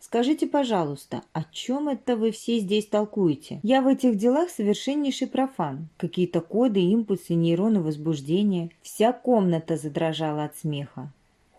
Скажите, пожалуйста, о чем это вы все здесь толкуете? Я в этих делах совершеннейший профан. Какие-то коды, импульсы, нейроны возбуждения. Вся комната задрожала от смеха.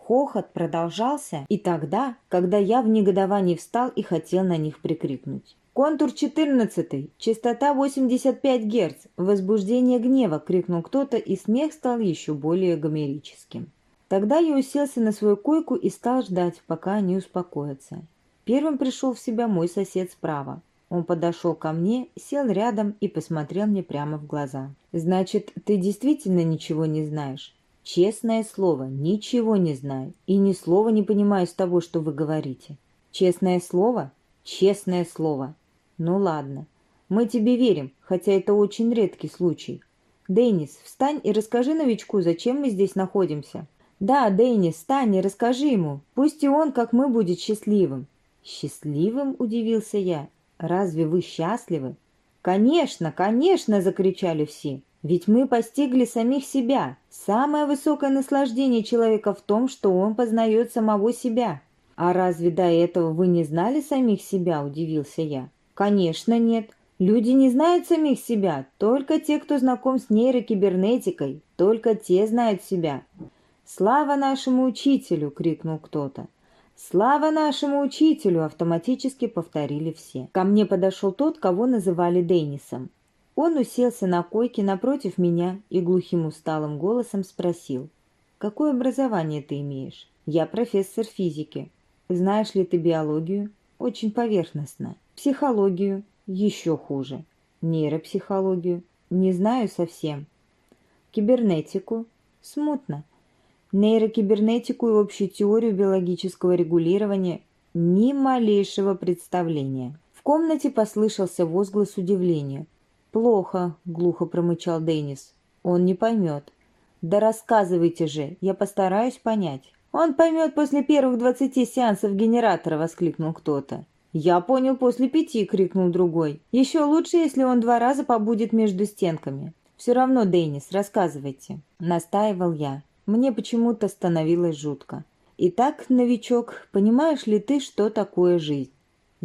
Хохот продолжался и тогда, когда я в негодовании встал и хотел на них прикрикнуть. «Контур 14, частота 85 Гц, возбуждение гнева!» — крикнул кто-то, и смех стал еще более гомерическим. Тогда я уселся на свою койку и стал ждать, пока они успокоятся. Первым пришел в себя мой сосед справа. Он подошел ко мне, сел рядом и посмотрел мне прямо в глаза. «Значит, ты действительно ничего не знаешь?» «Честное слово, ничего не знаю и ни слова не понимаю из того, что вы говорите». «Честное слово? Честное слово. Ну ладно, мы тебе верим, хотя это очень редкий случай. Деннис, встань и расскажи новичку, зачем мы здесь находимся». «Да, Деннис, встань и расскажи ему. Пусть и он, как мы, будет счастливым». «Счастливым?» – удивился я. «Разве вы счастливы?» «Конечно, конечно!» – закричали все. «Ведь мы постигли самих себя. Самое высокое наслаждение человека в том, что он познает самого себя». «А разве до этого вы не знали самих себя?» – удивился я. «Конечно нет. Люди не знают самих себя. Только те, кто знаком с нейрокибернетикой. Только те знают себя. «Слава нашему учителю!» — крикнул кто-то. «Слава нашему учителю!» — автоматически повторили все. Ко мне подошел тот, кого называли Деннисом. Он уселся на койке напротив меня и глухим усталым голосом спросил. «Какое образование ты имеешь?» «Я профессор физики». «Знаешь ли ты биологию?» «Очень поверхностно». «Психологию?» «Еще хуже». «Нейропсихологию?» «Не знаю совсем». «Кибернетику?» «Смутно» нейрокибернетику и общую теорию биологического регулирования ни малейшего представления. В комнате послышался возглас удивления. «Плохо», — глухо промычал Деннис. «Он не поймет». «Да рассказывайте же, я постараюсь понять». «Он поймет после первых двадцати сеансов генератора», — воскликнул кто-то. «Я понял после пяти», — крикнул другой. «Еще лучше, если он два раза побудет между стенками». «Все равно, Деннис, рассказывайте», — настаивал я. Мне почему-то становилось жутко. «Итак, новичок, понимаешь ли ты, что такое жизнь?»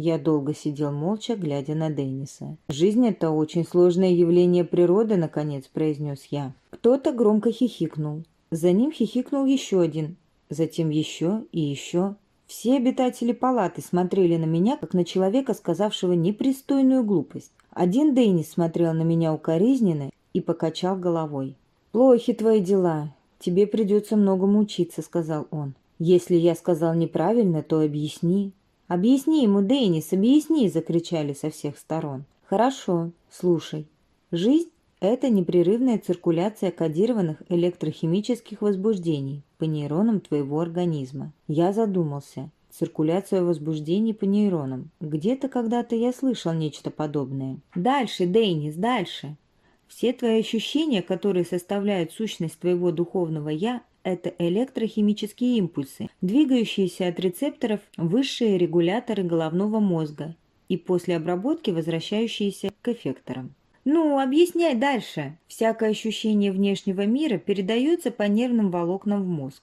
Я долго сидел молча, глядя на Денниса. «Жизнь — это очень сложное явление природы», — наконец произнес я. Кто-то громко хихикнул. За ним хихикнул еще один. Затем еще и еще. Все обитатели палаты смотрели на меня, как на человека, сказавшего непристойную глупость. Один Деннис смотрел на меня укоризненно и покачал головой. «Плохи твои дела. «Тебе придется многому учиться», — сказал он. «Если я сказал неправильно, то объясни». «Объясни ему, Деннис, объясни!» — закричали со всех сторон. «Хорошо, слушай. Жизнь — это непрерывная циркуляция кодированных электрохимических возбуждений по нейронам твоего организма». Я задумался. Циркуляция возбуждений по нейронам. Где-то когда-то я слышал нечто подобное. «Дальше, Деннис, дальше!» Все твои ощущения, которые составляют сущность твоего духовного «я», это электрохимические импульсы, двигающиеся от рецепторов высшие регуляторы головного мозга и после обработки возвращающиеся к эффекторам. Ну, объясняй дальше. Всякое ощущение внешнего мира передается по нервным волокнам в мозг.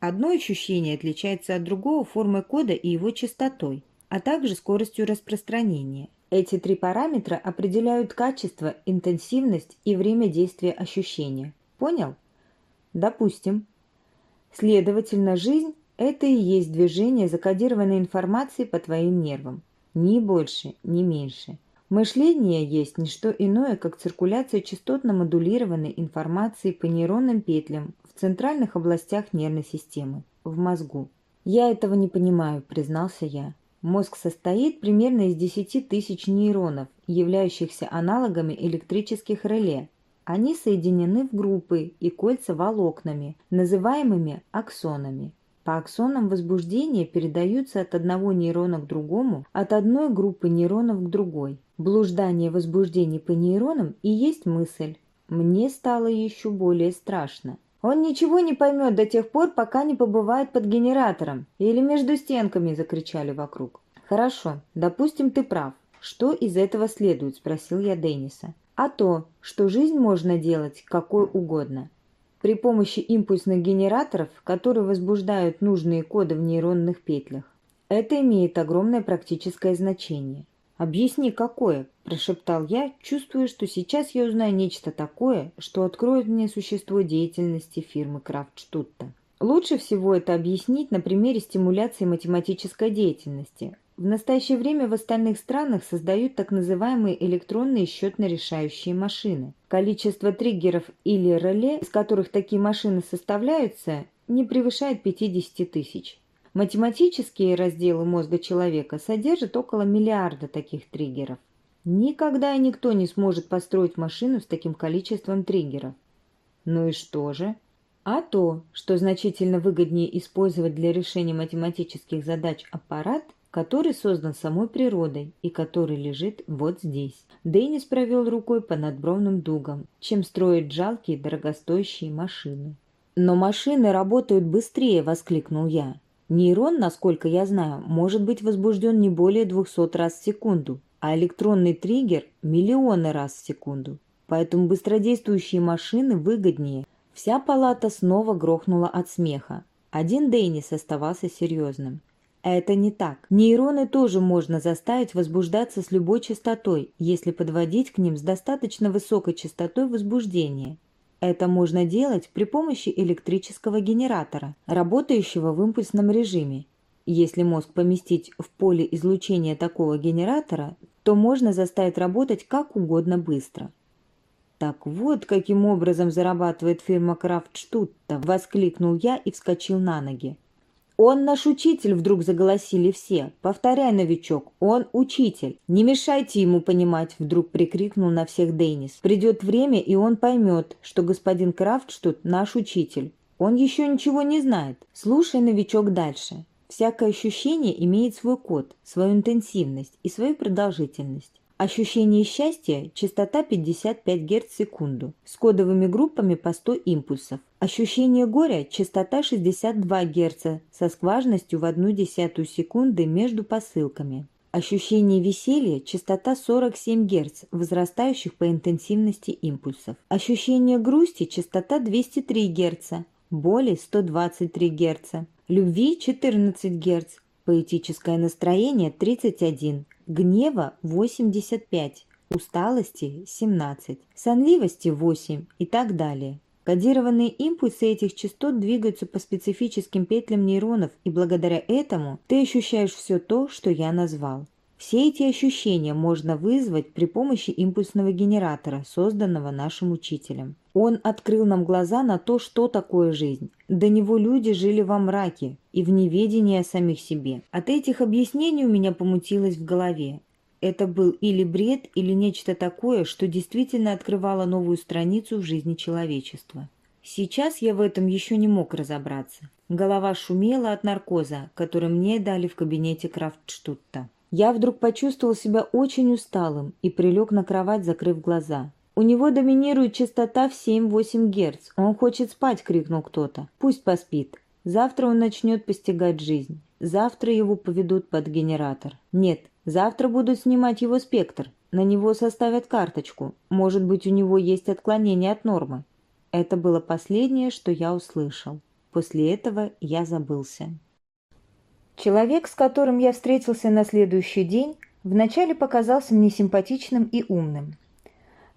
Одно ощущение отличается от другого формой кода и его частотой, а также скоростью распространения. Эти три параметра определяют качество, интенсивность и время действия ощущения. Понял? Допустим. Следовательно, жизнь – это и есть движение закодированной информации по твоим нервам. Ни больше, ни меньше. Мышление есть не что иное, как циркуляция частотно-модулированной информации по нейронным петлям в центральных областях нервной системы, в мозгу. «Я этого не понимаю», – признался я. Мозг состоит примерно из 10 тысяч нейронов, являющихся аналогами электрических реле. Они соединены в группы и кольца волокнами, называемыми аксонами. По аксонам возбуждения передаются от одного нейрона к другому, от одной группы нейронов к другой. Блуждание возбуждений по нейронам и есть мысль. Мне стало еще более страшно. Он ничего не поймет до тех пор, пока не побывает под генератором или между стенками, закричали вокруг. Хорошо, допустим, ты прав. Что из этого следует, спросил я Денниса. А то, что жизнь можно делать какой угодно. При помощи импульсных генераторов, которые возбуждают нужные коды в нейронных петлях. Это имеет огромное практическое значение. «Объясни, какое?» – прошептал я, чувствуя, что сейчас я узнаю нечто такое, что откроет мне существо деятельности фирмы Крафтштутта. Лучше всего это объяснить на примере стимуляции математической деятельности. В настоящее время в остальных странах создают так называемые электронные счетно-решающие машины. Количество триггеров или реле, из которых такие машины составляются, не превышает 50 тысяч. Математические разделы мозга человека содержат около миллиарда таких триггеров. Никогда и никто не сможет построить машину с таким количеством триггеров. Ну и что же? А то, что значительно выгоднее использовать для решения математических задач аппарат, который создан самой природой и который лежит вот здесь. Деннис провел рукой по надбровным дугам, чем строить жалкие дорогостоящие машины. «Но машины работают быстрее!» – воскликнул я. Нейрон, насколько я знаю, может быть возбужден не более 200 раз в секунду, а электронный триггер – миллионы раз в секунду. Поэтому быстродействующие машины выгоднее. Вся палата снова грохнула от смеха. Один Дейнис оставался серьезным. Это не так. Нейроны тоже можно заставить возбуждаться с любой частотой, если подводить к ним с достаточно высокой частотой возбуждения. Это можно делать при помощи электрического генератора, работающего в импульсном режиме. Если мозг поместить в поле излучения такого генератора, то можно заставить работать как угодно быстро. «Так вот, каким образом зарабатывает фирма Крафтштутта!» – воскликнул я и вскочил на ноги. «Он наш учитель!» – вдруг заголосили все. «Повторяй, новичок, он учитель!» «Не мешайте ему понимать!» – вдруг прикрикнул на всех Деннис. «Придет время, и он поймет, что господин Крафтштут – наш учитель. Он еще ничего не знает. Слушай, новичок, дальше. Всякое ощущение имеет свой код, свою интенсивность и свою продолжительность. Ощущение счастья – частота 55 Гц в секунду, с кодовыми группами по 100 импульсов. Ощущение горя – частота 62 Гц со скважностью в 1,1 секунды между посылками. Ощущение веселья – частота 47 Гц, возрастающих по интенсивности импульсов. Ощущение грусти – частота 203 Гц, боли – 123 Гц, любви – 14 Гц, поэтическое настроение – 31 гнева 85, усталости 17, сонливости 8 и так далее. Кодированные импульсы этих частот двигаются по специфическим петлям нейронов, и благодаря этому ты ощущаешь все то, что я назвал. Все эти ощущения можно вызвать при помощи импульсного генератора, созданного нашим учителем. Он открыл нам глаза на то, что такое жизнь. До него люди жили во мраке и в неведении о самих себе. От этих объяснений у меня помутилось в голове. Это был или бред, или нечто такое, что действительно открывало новую страницу в жизни человечества. Сейчас я в этом еще не мог разобраться. Голова шумела от наркоза, который мне дали в кабинете Крафтштутта. Я вдруг почувствовал себя очень усталым и прилег на кровать, закрыв глаза. «У него доминирует частота в 7-8 Гц. Он хочет спать!» – крикнул кто-то. «Пусть поспит. Завтра он начнет постигать жизнь. Завтра его поведут под генератор. Нет, завтра будут снимать его спектр. На него составят карточку. Может быть, у него есть отклонение от нормы». Это было последнее, что я услышал. После этого я забылся. Человек, с которым я встретился на следующий день, вначале показался мне симпатичным и умным.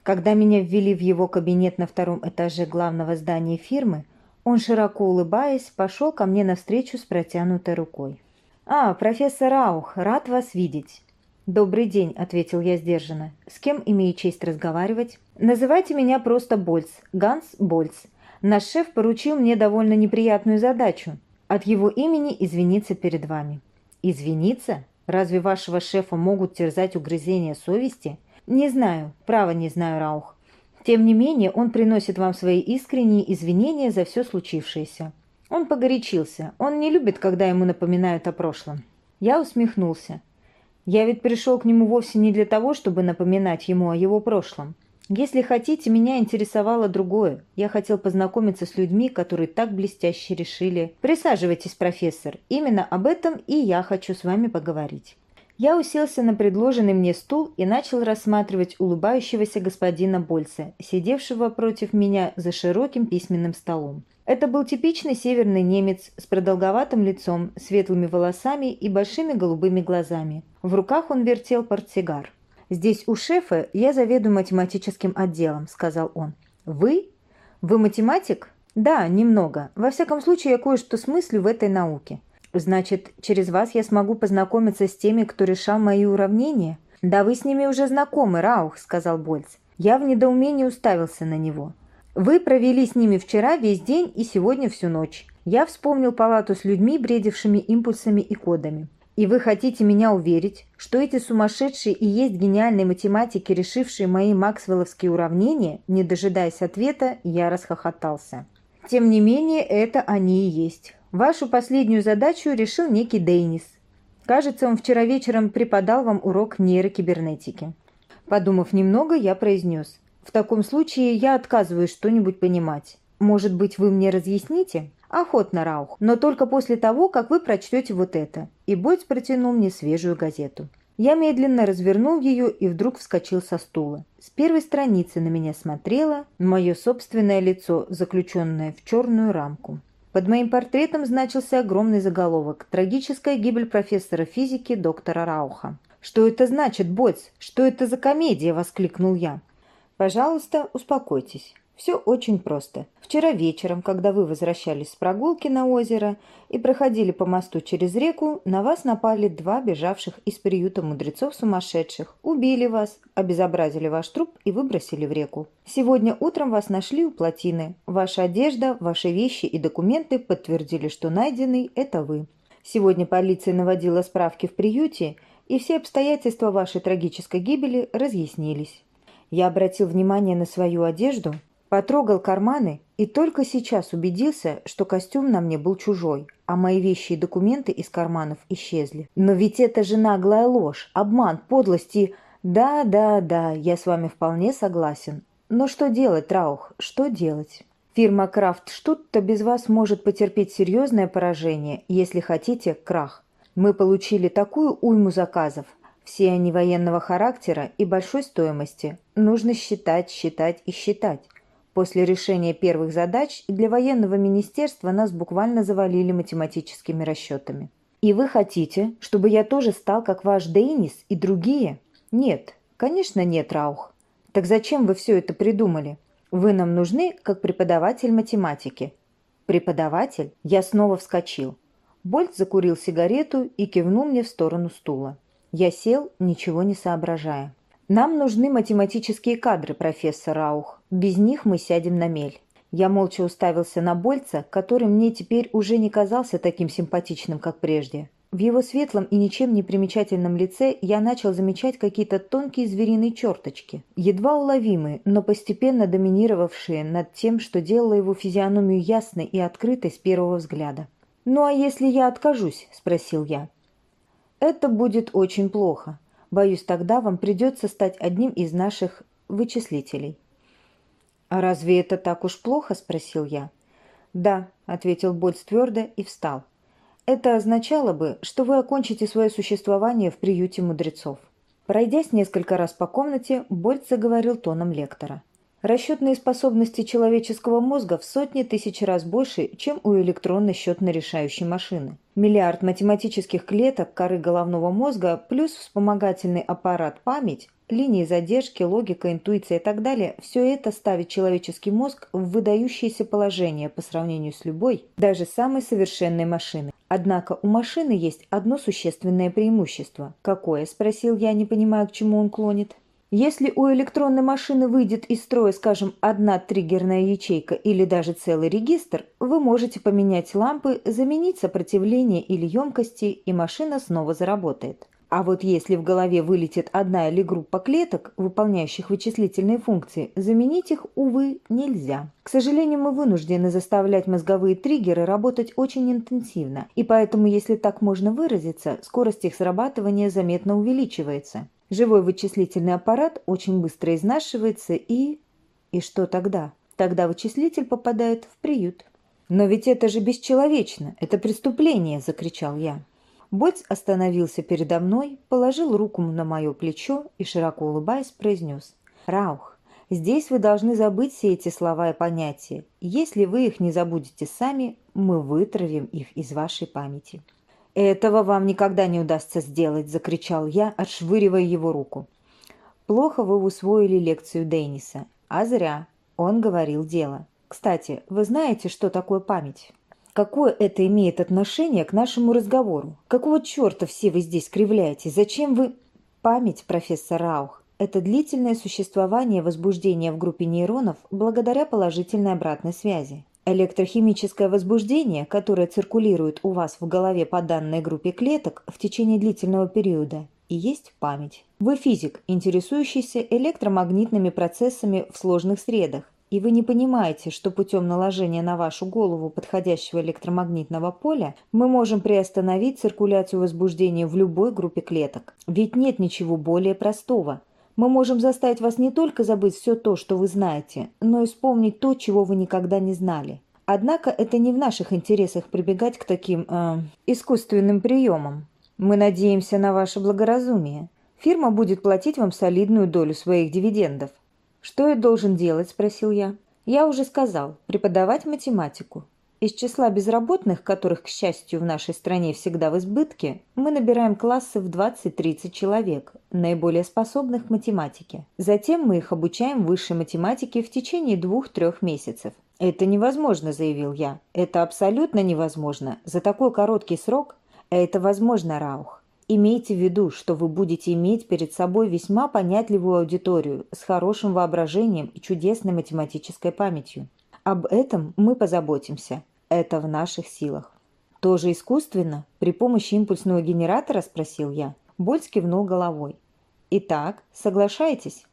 Когда меня ввели в его кабинет на втором этаже главного здания фирмы, он, широко улыбаясь, пошел ко мне навстречу с протянутой рукой. «А, профессор Аух, рад вас видеть». «Добрый день», — ответил я сдержанно. «С кем имею честь разговаривать?» «Называйте меня просто Больц, Ганс Больц. Наш шеф поручил мне довольно неприятную задачу от его имени извиниться перед вами. Извиниться? Разве вашего шефа могут терзать угрызения совести? Не знаю, право не знаю, Раух. Тем не менее, он приносит вам свои искренние извинения за все случившееся. Он погорячился. Он не любит, когда ему напоминают о прошлом. Я усмехнулся. Я ведь пришел к нему вовсе не для того, чтобы напоминать ему о его прошлом. Если хотите, меня интересовало другое. Я хотел познакомиться с людьми, которые так блестяще решили. Присаживайтесь, профессор. Именно об этом и я хочу с вами поговорить. Я уселся на предложенный мне стул и начал рассматривать улыбающегося господина Больца, сидевшего против меня за широким письменным столом. Это был типичный северный немец с продолговатым лицом, светлыми волосами и большими голубыми глазами. В руках он вертел портсигар. «Здесь у шефа я заведую математическим отделом», – сказал он. «Вы? Вы математик?» «Да, немного. Во всяком случае, я кое-что смыслю в этой науке». «Значит, через вас я смогу познакомиться с теми, кто решал мои уравнения?» «Да вы с ними уже знакомы, Раух», – сказал Больц. Я в недоумении уставился на него. «Вы провели с ними вчера весь день и сегодня всю ночь. Я вспомнил палату с людьми, бредившими импульсами и кодами. И вы хотите меня уверить, что эти сумасшедшие и есть гениальные математики, решившие мои максвелловские уравнения, не дожидаясь ответа, я расхохотался. Тем не менее, это они и есть. Вашу последнюю задачу решил некий Дейнис. Кажется, он вчера вечером преподал вам урок нейрокибернетики. Подумав немного, я произнес. В таком случае я отказываюсь что-нибудь понимать. Может быть, вы мне разъясните? Охотно, Раух, но только после того, как вы прочтете вот это. И Бойц протянул мне свежую газету. Я медленно развернул ее и вдруг вскочил со стула. С первой страницы на меня смотрело мое собственное лицо, заключенное в черную рамку. Под моим портретом значился огромный заголовок «Трагическая гибель профессора физики доктора Рауха». «Что это значит, Бойц? Что это за комедия?» – воскликнул я. «Пожалуйста, успокойтесь. Все очень просто. Вчера вечером, когда вы возвращались с прогулки на озеро и проходили по мосту через реку, на вас напали два бежавших из приюта мудрецов сумасшедших, убили вас, обезобразили ваш труп и выбросили в реку. Сегодня утром вас нашли у плотины. Ваша одежда, ваши вещи и документы подтвердили, что найденный – это вы. Сегодня полиция наводила справки в приюте, и все обстоятельства вашей трагической гибели разъяснились. Я обратил внимание на свою одежду – Потрогал карманы и только сейчас убедился, что костюм на мне был чужой, а мои вещи и документы из карманов исчезли. Но ведь это же наглая ложь, обман, подлость и... Да, да, да, я с вами вполне согласен. Но что делать, Раух, что делать? Фирма Крафт Штутта без вас может потерпеть серьезное поражение, если хотите, крах. Мы получили такую уйму заказов, все они военного характера и большой стоимости. Нужно считать, считать и считать. После решения первых задач для военного министерства нас буквально завалили математическими расчетами. И вы хотите, чтобы я тоже стал, как ваш Дейнис и другие? Нет, конечно нет, Раух. Так зачем вы все это придумали? Вы нам нужны, как преподаватель математики. Преподаватель? Я снова вскочил. Больт закурил сигарету и кивнул мне в сторону стула. Я сел, ничего не соображая. «Нам нужны математические кадры, профессор Раух. Без них мы сядем на мель». Я молча уставился на Больца, который мне теперь уже не казался таким симпатичным, как прежде. В его светлом и ничем не примечательном лице я начал замечать какие-то тонкие звериные черточки, едва уловимые, но постепенно доминировавшие над тем, что делало его физиономию ясной и открытой с первого взгляда. «Ну а если я откажусь?» – спросил я. «Это будет очень плохо. Боюсь, тогда вам придется стать одним из наших вычислителей». «А разве это так уж плохо?» – спросил я. «Да», – ответил Больц твердо и встал. «Это означало бы, что вы окончите свое существование в приюте мудрецов». Пройдясь несколько раз по комнате, Больц заговорил тоном лектора. Расчетные способности человеческого мозга в сотни тысяч раз больше, чем у электронной счетно-решающей машины. Миллиард математических клеток коры головного мозга плюс вспомогательный аппарат память, линии задержки, логика, интуиция и так далее – все это ставит человеческий мозг в выдающееся положение по сравнению с любой, даже самой совершенной машиной. Однако у машины есть одно существенное преимущество. Какое? – спросил я, не понимая, к чему он клонит. Если у электронной машины выйдет из строя, скажем, одна триггерная ячейка или даже целый регистр, вы можете поменять лампы, заменить сопротивление или емкости, и машина снова заработает. А вот если в голове вылетит одна или группа клеток, выполняющих вычислительные функции, заменить их, увы, нельзя. К сожалению, мы вынуждены заставлять мозговые триггеры работать очень интенсивно, и поэтому, если так можно выразиться, скорость их срабатывания заметно увеличивается. Живой вычислительный аппарат очень быстро изнашивается и... И что тогда? Тогда вычислитель попадает в приют. «Но ведь это же бесчеловечно! Это преступление!» – закричал я. Больц остановился передо мной, положил руку на мое плечо и, широко улыбаясь, произнес. «Раух, здесь вы должны забыть все эти слова и понятия. Если вы их не забудете сами, мы вытравим их из вашей памяти». «Этого вам никогда не удастся сделать!» – закричал я, отшвыривая его руку. «Плохо вы усвоили лекцию Денниса. А зря. Он говорил дело. Кстати, вы знаете, что такое память?» «Какое это имеет отношение к нашему разговору? Какого черта все вы здесь кривляете? Зачем вы...» «Память, профессор Раух, это длительное существование возбуждения в группе нейронов благодаря положительной обратной связи. Электрохимическое возбуждение, которое циркулирует у вас в голове по данной группе клеток в течение длительного периода, и есть память. Вы физик, интересующийся электромагнитными процессами в сложных средах, и вы не понимаете, что путем наложения на вашу голову подходящего электромагнитного поля мы можем приостановить циркуляцию возбуждения в любой группе клеток. Ведь нет ничего более простого. Мы можем заставить вас не только забыть все то, что вы знаете, но и вспомнить то, чего вы никогда не знали. Однако это не в наших интересах прибегать к таким э, искусственным приемам. Мы надеемся на ваше благоразумие. Фирма будет платить вам солидную долю своих дивидендов. «Что я должен делать?» – спросил я. «Я уже сказал. Преподавать математику. Из числа безработных, которых, к счастью, в нашей стране всегда в избытке, мы набираем классы в 20-30 человек, наиболее способных к математике. Затем мы их обучаем высшей математике в течение двух-трех месяцев. «Это невозможно», – заявил я. «Это абсолютно невозможно. За такой короткий срок это возможно, Раух. Имейте в виду, что вы будете иметь перед собой весьма понятливую аудиторию с хорошим воображением и чудесной математической памятью. Об этом мы позаботимся. Это в наших силах. Тоже искусственно? При помощи импульсного генератора? Спросил я. Больц кивнул головой. Итак, соглашаетесь?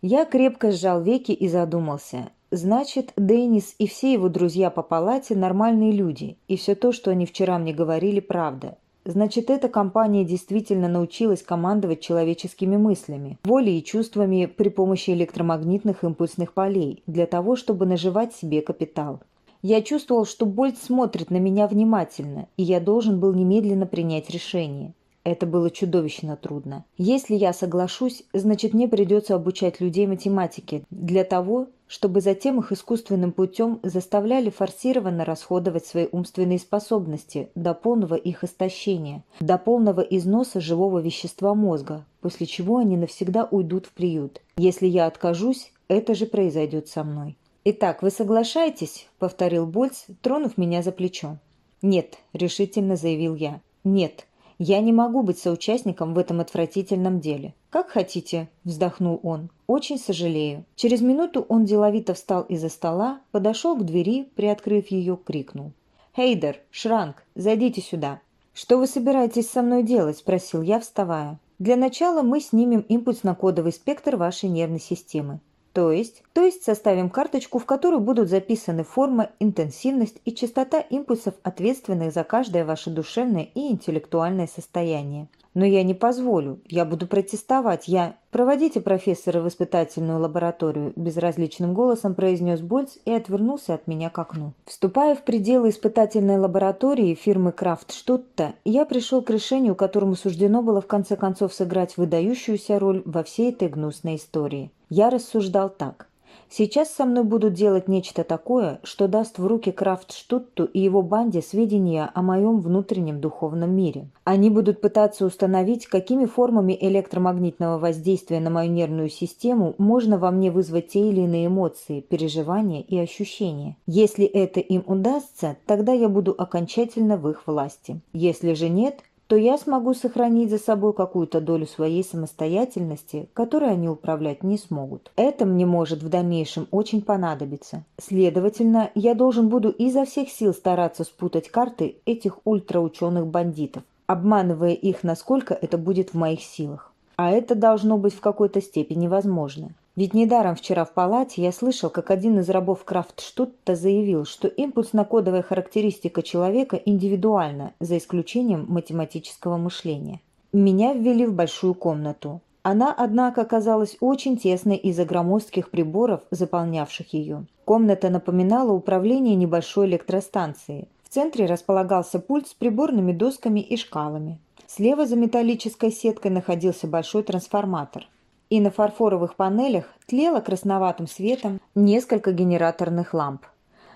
Я крепко сжал веки и задумался. Значит, Деннис и все его друзья по палате нормальные люди, и все то, что они вчера мне говорили, правда. Значит, эта компания действительно научилась командовать человеческими мыслями, волей и чувствами при помощи электромагнитных импульсных полей для того, чтобы наживать себе капитал. Я чувствовал, что Больт смотрит на меня внимательно, и я должен был немедленно принять решение. Это было чудовищно трудно. Если я соглашусь, значит мне придется обучать людей математике для того, чтобы затем их искусственным путем заставляли форсированно расходовать свои умственные способности до полного их истощения, до полного износа живого вещества мозга, после чего они навсегда уйдут в приют. Если я откажусь, это же произойдет со мной. «Итак, вы соглашаетесь?» – повторил Больц, тронув меня за плечо. «Нет», – решительно заявил я. «Нет». Я не могу быть соучастником в этом отвратительном деле. Как хотите, вздохнул он. Очень сожалею. Через минуту он деловито встал из-за стола, подошел к двери, приоткрыв ее, крикнул. «Хейдер, Шранк, зайдите сюда». «Что вы собираетесь со мной делать?» – спросил я, вставая. «Для начала мы снимем импульсно-кодовый спектр вашей нервной системы. То есть, то есть составим карточку, в которой будут записаны форма, интенсивность и частота импульсов, ответственных за каждое ваше душевное и интеллектуальное состояние. Но я не позволю, я буду протестовать, я... Проводите профессора в испытательную лабораторию, безразличным голосом произнес Больц и отвернулся от меня к окну. Вступая в пределы испытательной лаборатории фирмы Крафт Штутта, я пришел к решению, которому суждено было в конце концов сыграть выдающуюся роль во всей этой гнусной истории. Я рассуждал так. Сейчас со мной будут делать нечто такое, что даст в руки Крафтштутту и его банде сведения о моем внутреннем духовном мире. Они будут пытаться установить, какими формами электромагнитного воздействия на мою нервную систему можно во мне вызвать те или иные эмоции, переживания и ощущения. Если это им удастся, тогда я буду окончательно в их власти. Если же нет, то я смогу сохранить за собой какую-то долю своей самостоятельности, которой они управлять не смогут. Это мне может в дальнейшем очень понадобиться. Следовательно, я должен буду изо всех сил стараться спутать карты этих ультраученых бандитов, обманывая их, насколько это будет в моих силах. А это должно быть в какой-то степени возможно. Ведь недаром вчера в палате я слышал, как один из рабов Крафтштутта заявил, что импульсно-кодовая характеристика человека индивидуальна, за исключением математического мышления. Меня ввели в большую комнату. Она, однако, оказалась очень тесной из-за громоздких приборов, заполнявших ее. Комната напоминала управление небольшой электростанцией. В центре располагался пульт с приборными досками и шкалами. Слева за металлической сеткой находился большой трансформатор и на фарфоровых панелях тлело красноватым светом несколько генераторных ламп.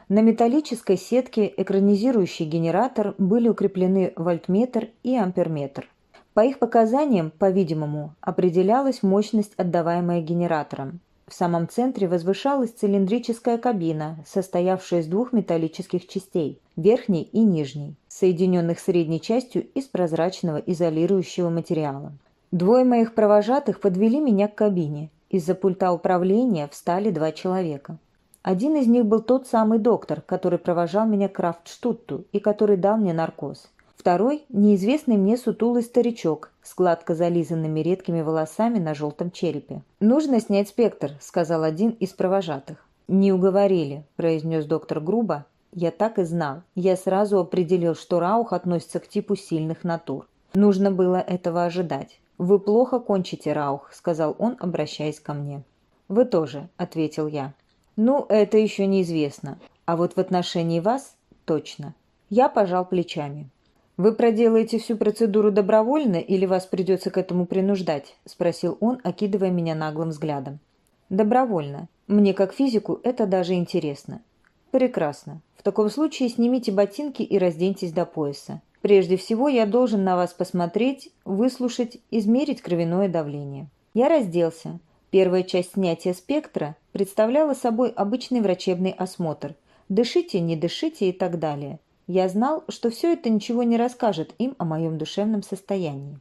На металлической сетке экранизирующий генератор были укреплены вольтметр и амперметр. По их показаниям, по-видимому, определялась мощность, отдаваемая генератором. В самом центре возвышалась цилиндрическая кабина, состоявшая из двух металлических частей – верхней и нижней, соединенных средней частью из прозрачного изолирующего материала. Двое моих провожатых подвели меня к кабине. Из-за пульта управления встали два человека. Один из них был тот самый доктор, который провожал меня к Крафтштутту и который дал мне наркоз. Второй – неизвестный мне сутулый старичок с гладко зализанными редкими волосами на желтом черепе. «Нужно снять спектр», – сказал один из провожатых. «Не уговорили», – произнес доктор грубо. «Я так и знал. Я сразу определил, что Раух относится к типу сильных натур. Нужно было этого ожидать. «Вы плохо кончите, Раух», – сказал он, обращаясь ко мне. «Вы тоже», – ответил я. «Ну, это еще неизвестно. А вот в отношении вас – точно». Я пожал плечами. «Вы проделаете всю процедуру добровольно или вас придется к этому принуждать?» – спросил он, окидывая меня наглым взглядом. «Добровольно. Мне, как физику, это даже интересно». «Прекрасно. В таком случае снимите ботинки и разденьтесь до пояса. Прежде всего я должен на вас посмотреть, выслушать, измерить кровяное давление». Я разделся. Первая часть снятия спектра представляла собой обычный врачебный осмотр. Дышите, не дышите и так далее. Я знал, что все это ничего не расскажет им о моем душевном состоянии.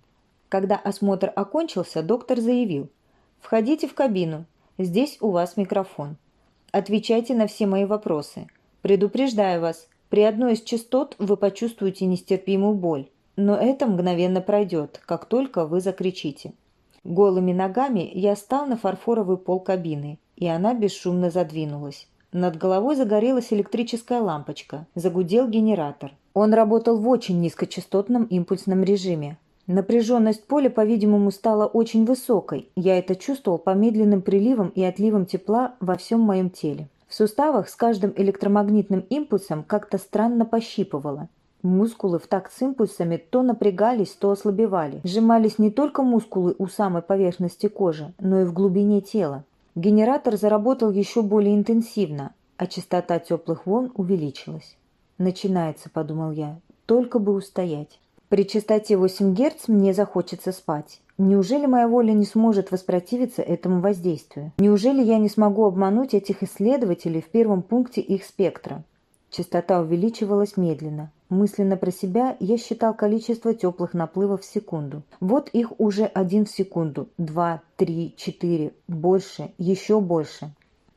Когда осмотр окончился, доктор заявил, «Входите в кабину. Здесь у вас микрофон. Отвечайте на все мои вопросы. Предупреждаю вас, при одной из частот вы почувствуете нестерпимую боль, но это мгновенно пройдет, как только вы закричите. Голыми ногами я стал на фарфоровый пол кабины, и она бесшумно задвинулась. Над головой загорелась электрическая лампочка. Загудел генератор. Он работал в очень низкочастотном импульсном режиме. Напряженность поля, по-видимому, стала очень высокой. Я это чувствовал по медленным приливам и отливам тепла во всем моем теле. В суставах с каждым электромагнитным импульсом как-то странно пощипывало. Мускулы в такт с импульсами то напрягались, то ослабевали. Сжимались не только мускулы у самой поверхности кожи, но и в глубине тела. Генератор заработал еще более интенсивно, а частота теплых волн увеличилась. «Начинается», — подумал я, — «только бы устоять». При частоте 8 Гц мне захочется спать. Неужели моя воля не сможет воспротивиться этому воздействию? Неужели я не смогу обмануть этих исследователей в первом пункте их спектра? Частота увеличивалась медленно. Мысленно про себя я считал количество теплых наплывов в секунду. Вот их уже один в секунду, два, три, четыре, больше, еще больше.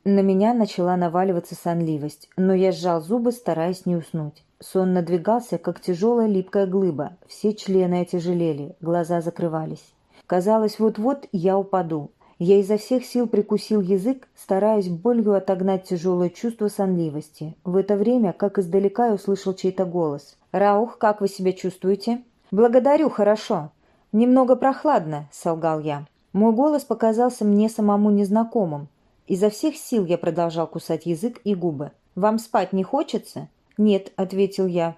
На меня начала наваливаться сонливость, но я сжал зубы, стараясь не уснуть. Сон надвигался, как тяжелая липкая глыба. Все члены отяжелели, глаза закрывались. Казалось, вот-вот я упаду. Я изо всех сил прикусил язык, стараясь болью отогнать тяжелое чувство сонливости. В это время, как издалека, я услышал чей-то голос. «Раух, как вы себя чувствуете?» «Благодарю, хорошо. Немного прохладно», — солгал я. Мой голос показался мне самому незнакомым. Изо всех сил я продолжал кусать язык и губы. «Вам спать не хочется?» «Нет», — ответил я.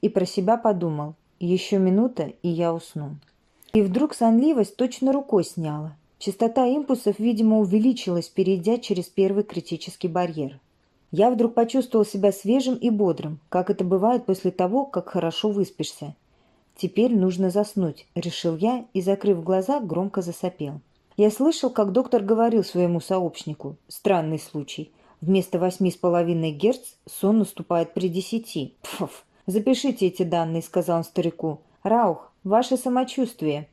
И про себя подумал. «Еще минута, и я усну». И вдруг сонливость точно рукой сняла. Частота импульсов, видимо, увеличилась, перейдя через первый критический барьер. Я вдруг почувствовал себя свежим и бодрым, как это бывает после того, как хорошо выспишься. «Теперь нужно заснуть», — решил я и, закрыв глаза, громко засопел. Я слышал, как доктор говорил своему сообщнику. Странный случай. Вместо восьми с половиной герц сон наступает при десяти. Пф, запишите эти данные, сказал он старику. Раух, ваше самочувствие.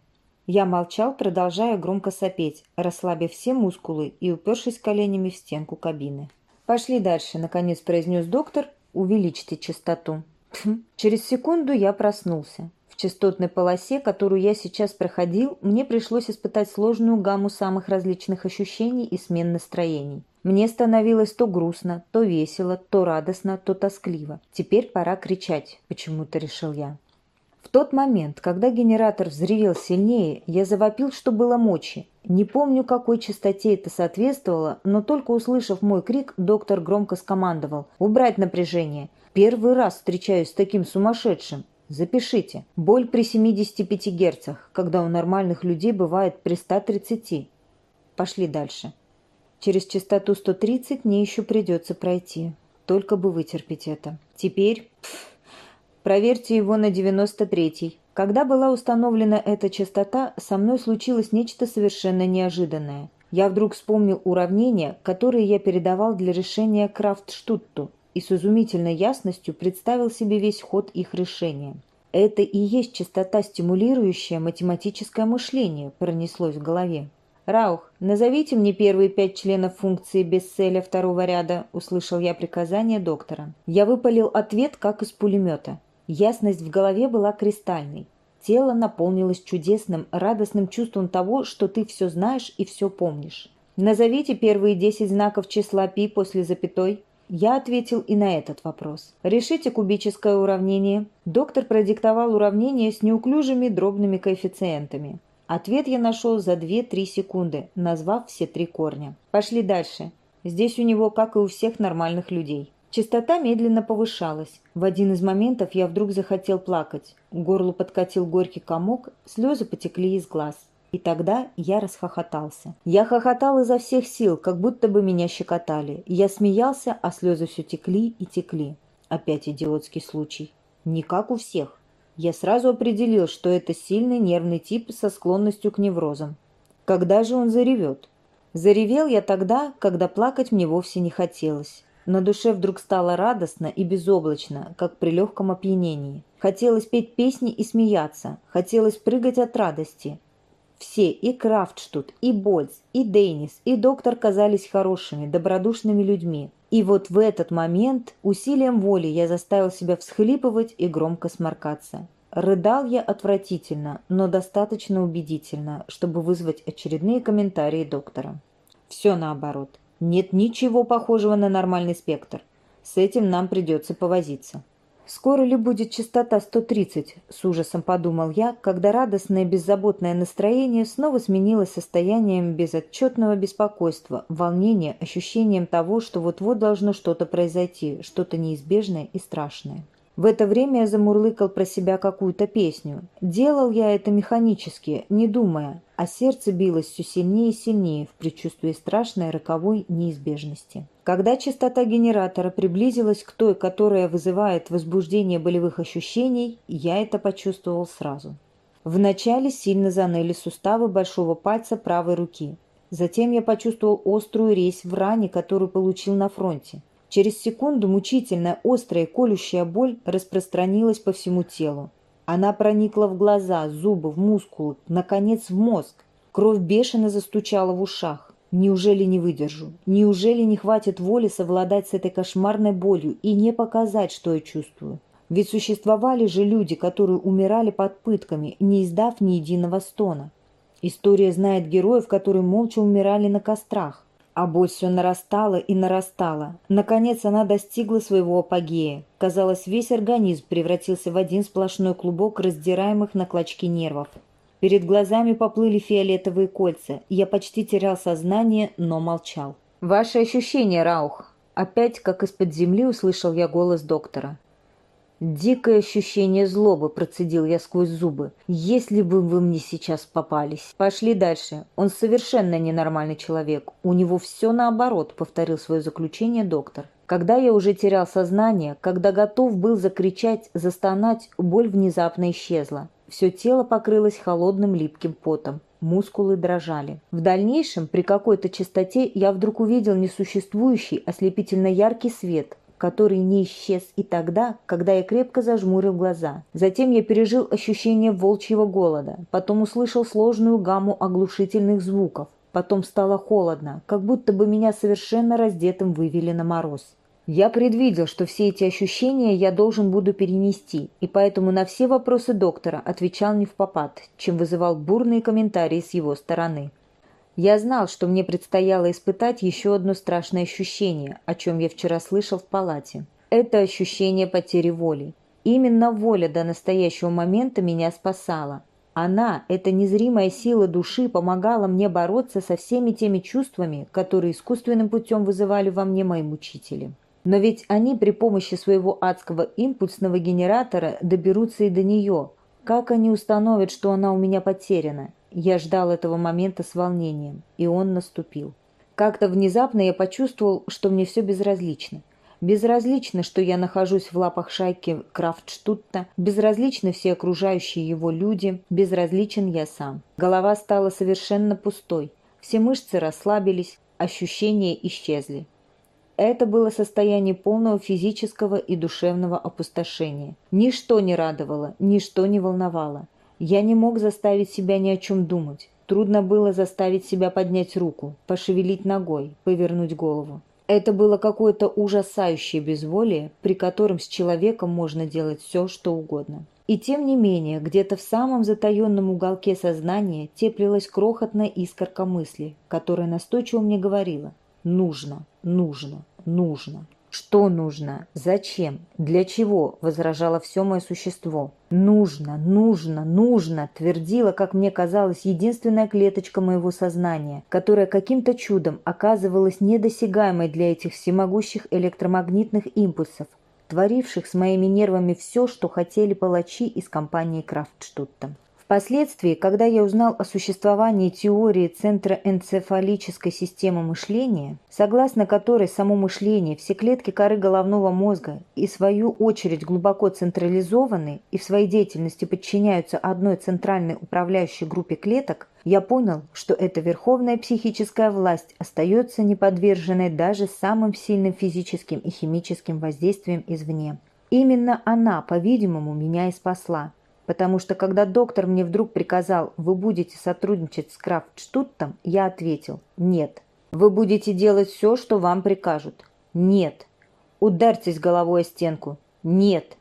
Я молчал, продолжая громко сопеть, расслабив все мускулы и упершись коленями в стенку кабины. «Пошли дальше», — наконец произнес доктор. «Увеличьте частоту». Через секунду я проснулся. В частотной полосе, которую я сейчас проходил, мне пришлось испытать сложную гамму самых различных ощущений и смен настроений. Мне становилось то грустно, то весело, то радостно, то тоскливо. Теперь пора кричать, почему-то решил я. В тот момент, когда генератор взревел сильнее, я завопил, что было мочи. Не помню, какой частоте это соответствовало, но только услышав мой крик, доктор громко скомандовал «Убрать напряжение! Первый раз встречаюсь с таким сумасшедшим!» Запишите. Боль при 75 герцах, когда у нормальных людей бывает при 130. Пошли дальше. Через частоту 130 мне еще придется пройти. Только бы вытерпеть это. Теперь... Проверьте его на 93-й. Когда была установлена эта частота, со мной случилось нечто совершенно неожиданное. Я вдруг вспомнил уравнения, которые я передавал для решения Крафтштутту, и с изумительной ясностью представил себе весь ход их решения. Это и есть частота, стимулирующая математическое мышление, пронеслось в голове. «Раух, назовите мне первые пять членов функции бестселя второго ряда», – услышал я приказание доктора. Я выпалил ответ, как из пулемета. Ясность в голове была кристальной. Тело наполнилось чудесным, радостным чувством того, что ты все знаешь и все помнишь. «Назовите первые десять знаков числа π после запятой». Я ответил и на этот вопрос. Решите кубическое уравнение. Доктор продиктовал уравнение с неуклюжими дробными коэффициентами. Ответ я нашел за 2-3 секунды, назвав все три корня. Пошли дальше. Здесь у него, как и у всех нормальных людей. Частота медленно повышалась. В один из моментов я вдруг захотел плакать. К горлу подкатил горький комок, слезы потекли из глаз. И тогда я расхохотался. Я хохотал изо всех сил, как будто бы меня щекотали. Я смеялся, а слезы все текли и текли. Опять идиотский случай. Не как у всех. Я сразу определил, что это сильный нервный тип со склонностью к неврозам. Когда же он заревет? Заревел я тогда, когда плакать мне вовсе не хотелось. На душе вдруг стало радостно и безоблачно, как при легком опьянении. Хотелось петь песни и смеяться, хотелось прыгать от радости. Все, и Крафтштут, и Больц, и Дейнис, и доктор казались хорошими, добродушными людьми. И вот в этот момент усилием воли я заставил себя всхлипывать и громко сморкаться. Рыдал я отвратительно, но достаточно убедительно, чтобы вызвать очередные комментарии доктора. Все наоборот. Нет ничего похожего на нормальный спектр. С этим нам придется повозиться. «Скоро ли будет частота 130?» – с ужасом подумал я, когда радостное беззаботное настроение снова сменилось состоянием безотчетного беспокойства, волнения, ощущением того, что вот-вот должно что-то произойти, что-то неизбежное и страшное. В это время я замурлыкал про себя какую-то песню. Делал я это механически, не думая, а сердце билось все сильнее и сильнее в предчувствии страшной роковой неизбежности. Когда частота генератора приблизилась к той, которая вызывает возбуждение болевых ощущений, я это почувствовал сразу. Вначале сильно заныли суставы большого пальца правой руки. Затем я почувствовал острую резь в ране, которую получил на фронте. Через секунду мучительная, острая, колющая боль распространилась по всему телу. Она проникла в глаза, зубы, в мускулы, наконец в мозг. Кровь бешено застучала в ушах. Неужели не выдержу? Неужели не хватит воли совладать с этой кошмарной болью и не показать, что я чувствую? Ведь существовали же люди, которые умирали под пытками, не издав ни единого стона. История знает героев, которые молча умирали на кострах. А боль все нарастала и нарастала. Наконец она достигла своего апогея. Казалось, весь организм превратился в один сплошной клубок раздираемых на клочки нервов. Перед глазами поплыли фиолетовые кольца. Я почти терял сознание, но молчал. «Ваши ощущения, Раух?» Опять, как из-под земли, услышал я голос доктора. Дикое ощущение злобы процедил я сквозь зубы. Если бы вы мне сейчас попались. Пошли дальше. Он совершенно ненормальный человек. У него все наоборот, повторил свое заключение доктор. Когда я уже терял сознание, когда готов был закричать, застонать, боль внезапно исчезла. Все тело покрылось холодным липким потом. Мускулы дрожали. В дальнейшем, при какой-то частоте, я вдруг увидел несуществующий ослепительно яркий свет, который не исчез и тогда, когда я крепко зажмурил глаза. Затем я пережил ощущение волчьего голода, потом услышал сложную гамму оглушительных звуков. Потом стало холодно, как будто бы меня совершенно раздетым вывели на мороз. Я предвидел, что все эти ощущения я должен буду перенести, и поэтому на все вопросы доктора отвечал не в попад, чем вызывал бурные комментарии с его стороны. Я знал, что мне предстояло испытать еще одно страшное ощущение, о чем я вчера слышал в палате. Это ощущение потери воли. Именно воля до настоящего момента меня спасала. Она, эта незримая сила души, помогала мне бороться со всеми теми чувствами, которые искусственным путем вызывали во мне мои мучители. Но ведь они при помощи своего адского импульсного генератора доберутся и до нее. Как они установят, что она у меня потеряна? Я ждал этого момента с волнением, и он наступил. Как-то внезапно я почувствовал, что мне все безразлично. Безразлично, что я нахожусь в лапах шайки Крафтштутта, безразличны все окружающие его люди, безразличен я сам. Голова стала совершенно пустой, все мышцы расслабились, ощущения исчезли. Это было состояние полного физического и душевного опустошения. Ничто не радовало, ничто не волновало. Я не мог заставить себя ни о чем думать. Трудно было заставить себя поднять руку, пошевелить ногой, повернуть голову. Это было какое-то ужасающее безволие, при котором с человеком можно делать все, что угодно. И тем не менее, где-то в самом затаенном уголке сознания теплилась крохотная искорка мысли, которая настойчиво мне говорила «нужно, нужно, нужно». Что нужно? Зачем? Для чего? Возражало все мое существо. Нужно, нужно, нужно, твердила, как мне казалось, единственная клеточка моего сознания, которая каким-то чудом оказывалась недосягаемой для этих всемогущих электромагнитных импульсов, творивших с моими нервами все, что хотели палачи из компании Крафтштутта. Впоследствии, когда я узнал о существовании теории центра энцефалической системы мышления, согласно которой само мышление, все клетки коры головного мозга и в свою очередь глубоко централизованы и в своей деятельности подчиняются одной центральной управляющей группе клеток, я понял, что эта верховная психическая власть остается неподверженной даже самым сильным физическим и химическим воздействиям извне. Именно она, по-видимому, меня и спасла потому что когда доктор мне вдруг приказал «Вы будете сотрудничать с Крафтштуттом», я ответил «Нет». «Вы будете делать все, что вам прикажут». «Нет». «Ударьтесь головой о стенку». «Нет».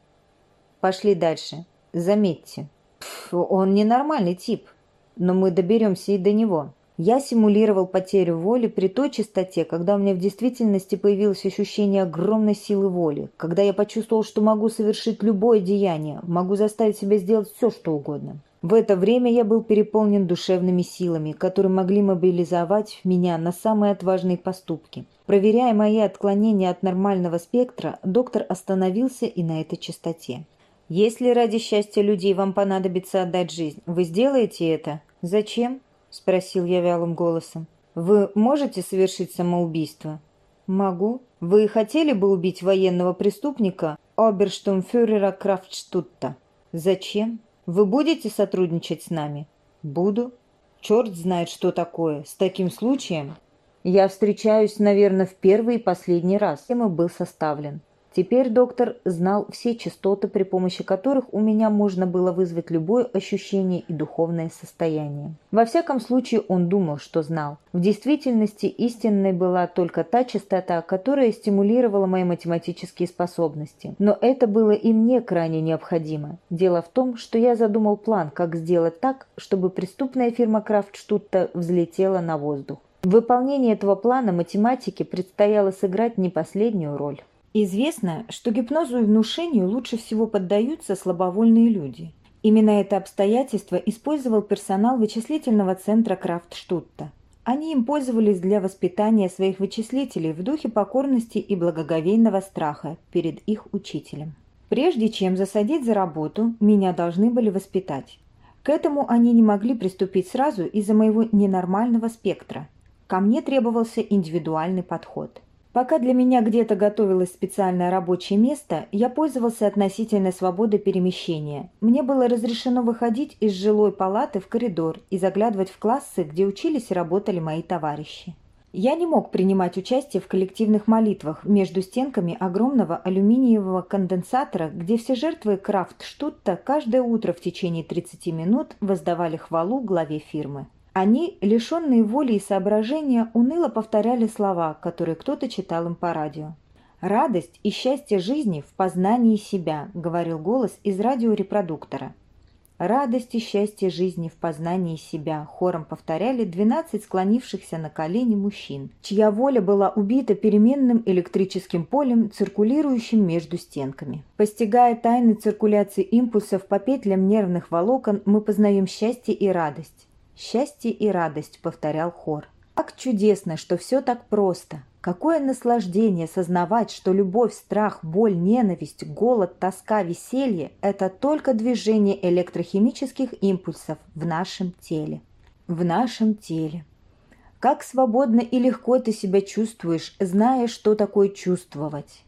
Пошли дальше. Заметьте. Пф, он ненормальный тип, но мы доберемся и до него. Я симулировал потерю воли при той частоте, когда у меня в действительности появилось ощущение огромной силы воли, когда я почувствовал, что могу совершить любое деяние, могу заставить себя сделать все, что угодно. В это время я был переполнен душевными силами, которые могли мобилизовать меня на самые отважные поступки. Проверяя мои отклонения от нормального спектра, доктор остановился и на этой частоте. «Если ради счастья людей вам понадобится отдать жизнь, вы сделаете это? Зачем? Спросил я вялым голосом. «Вы можете совершить самоубийство?» «Могу. Вы хотели бы убить военного преступника оберштумфюрера Крафтштутта?» «Зачем? Вы будете сотрудничать с нами?» «Буду. Черт знает, что такое. С таким случаем...» «Я встречаюсь, наверное, в первый и последний раз. Тема был составлен. Теперь доктор знал все частоты, при помощи которых у меня можно было вызвать любое ощущение и духовное состояние. Во всяком случае, он думал, что знал. В действительности истинной была только та частота, которая стимулировала мои математические способности. Но это было и мне крайне необходимо. Дело в том, что я задумал план, как сделать так, чтобы преступная фирма Крафтштутта взлетела на воздух. В выполнении этого плана математике предстояло сыграть не последнюю роль. Известно, что гипнозу и внушению лучше всего поддаются слабовольные люди. Именно это обстоятельство использовал персонал вычислительного центра Крафтштутта. Они им пользовались для воспитания своих вычислителей в духе покорности и благоговейного страха перед их учителем. Прежде чем засадить за работу, меня должны были воспитать. К этому они не могли приступить сразу из-за моего ненормального спектра. Ко мне требовался индивидуальный подход – Пока для меня где-то готовилось специальное рабочее место, я пользовался относительной свободой перемещения. Мне было разрешено выходить из жилой палаты в коридор и заглядывать в классы, где учились и работали мои товарищи. Я не мог принимать участие в коллективных молитвах между стенками огромного алюминиевого конденсатора, где все жертвы Крафтштутта каждое утро в течение 30 минут воздавали хвалу главе фирмы. Они, лишенные воли и соображения, уныло повторяли слова, которые кто-то читал им по радио. «Радость и счастье жизни в познании себя», — говорил голос из радиорепродуктора. «Радость и счастье жизни в познании себя», — хором повторяли двенадцать склонившихся на колени мужчин, чья воля была убита переменным электрическим полем, циркулирующим между стенками. Постигая тайны циркуляции импульсов по петлям нервных волокон, мы познаем счастье и радость. «Счастье и радость», — повторял хор. «Как чудесно, что все так просто! Какое наслаждение сознавать, что любовь, страх, боль, ненависть, голод, тоска, веселье – это только движение электрохимических импульсов в нашем теле. В нашем теле. Как свободно и легко ты себя чувствуешь, зная, что такое чувствовать.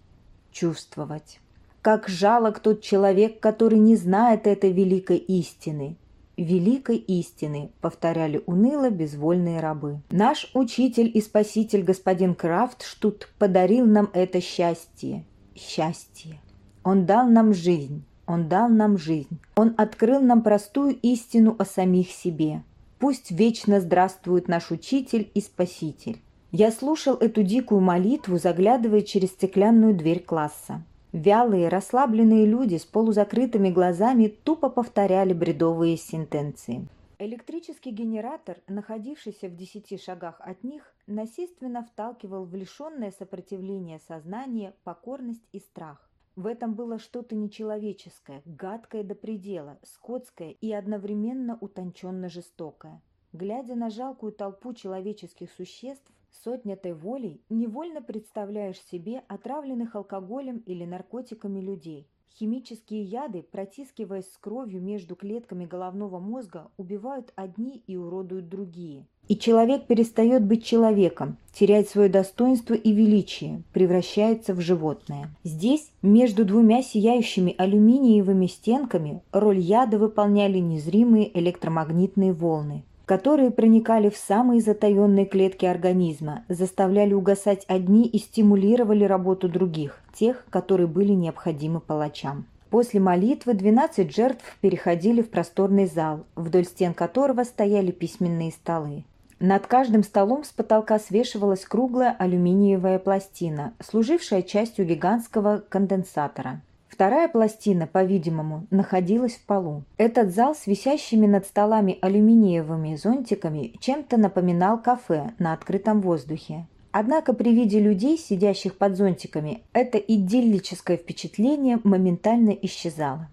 Чувствовать. Как жалок тот человек, который не знает этой великой истины – великой истины», — повторяли уныло безвольные рабы. «Наш учитель и спаситель господин Крафтштут подарил нам это счастье. Счастье. Он дал нам жизнь. Он дал нам жизнь. Он открыл нам простую истину о самих себе. Пусть вечно здравствует наш учитель и спаситель. Я слушал эту дикую молитву, заглядывая через стеклянную дверь класса. Вялые, расслабленные люди с полузакрытыми глазами тупо повторяли бредовые сентенции. Электрический генератор, находившийся в десяти шагах от них, насильственно вталкивал в лишенное сопротивление сознание покорность и страх. В этом было что-то нечеловеческое, гадкое до предела, скотское и одновременно утонченно жестокое. Глядя на жалкую толпу человеческих существ, с отнятой волей невольно представляешь себе отравленных алкоголем или наркотиками людей. Химические яды, протискиваясь с кровью между клетками головного мозга, убивают одни и уродуют другие. И человек перестает быть человеком, теряет свое достоинство и величие, превращается в животное. Здесь, между двумя сияющими алюминиевыми стенками, роль яда выполняли незримые электромагнитные волны которые проникали в самые затаенные клетки организма, заставляли угасать одни и стимулировали работу других, тех, которые были необходимы палачам. После молитвы 12 жертв переходили в просторный зал, вдоль стен которого стояли письменные столы. Над каждым столом с потолка свешивалась круглая алюминиевая пластина, служившая частью гигантского конденсатора. Вторая пластина, по-видимому, находилась в полу. Этот зал с висящими над столами алюминиевыми зонтиками чем-то напоминал кафе на открытом воздухе. Однако при виде людей, сидящих под зонтиками, это идиллическое впечатление моментально исчезало.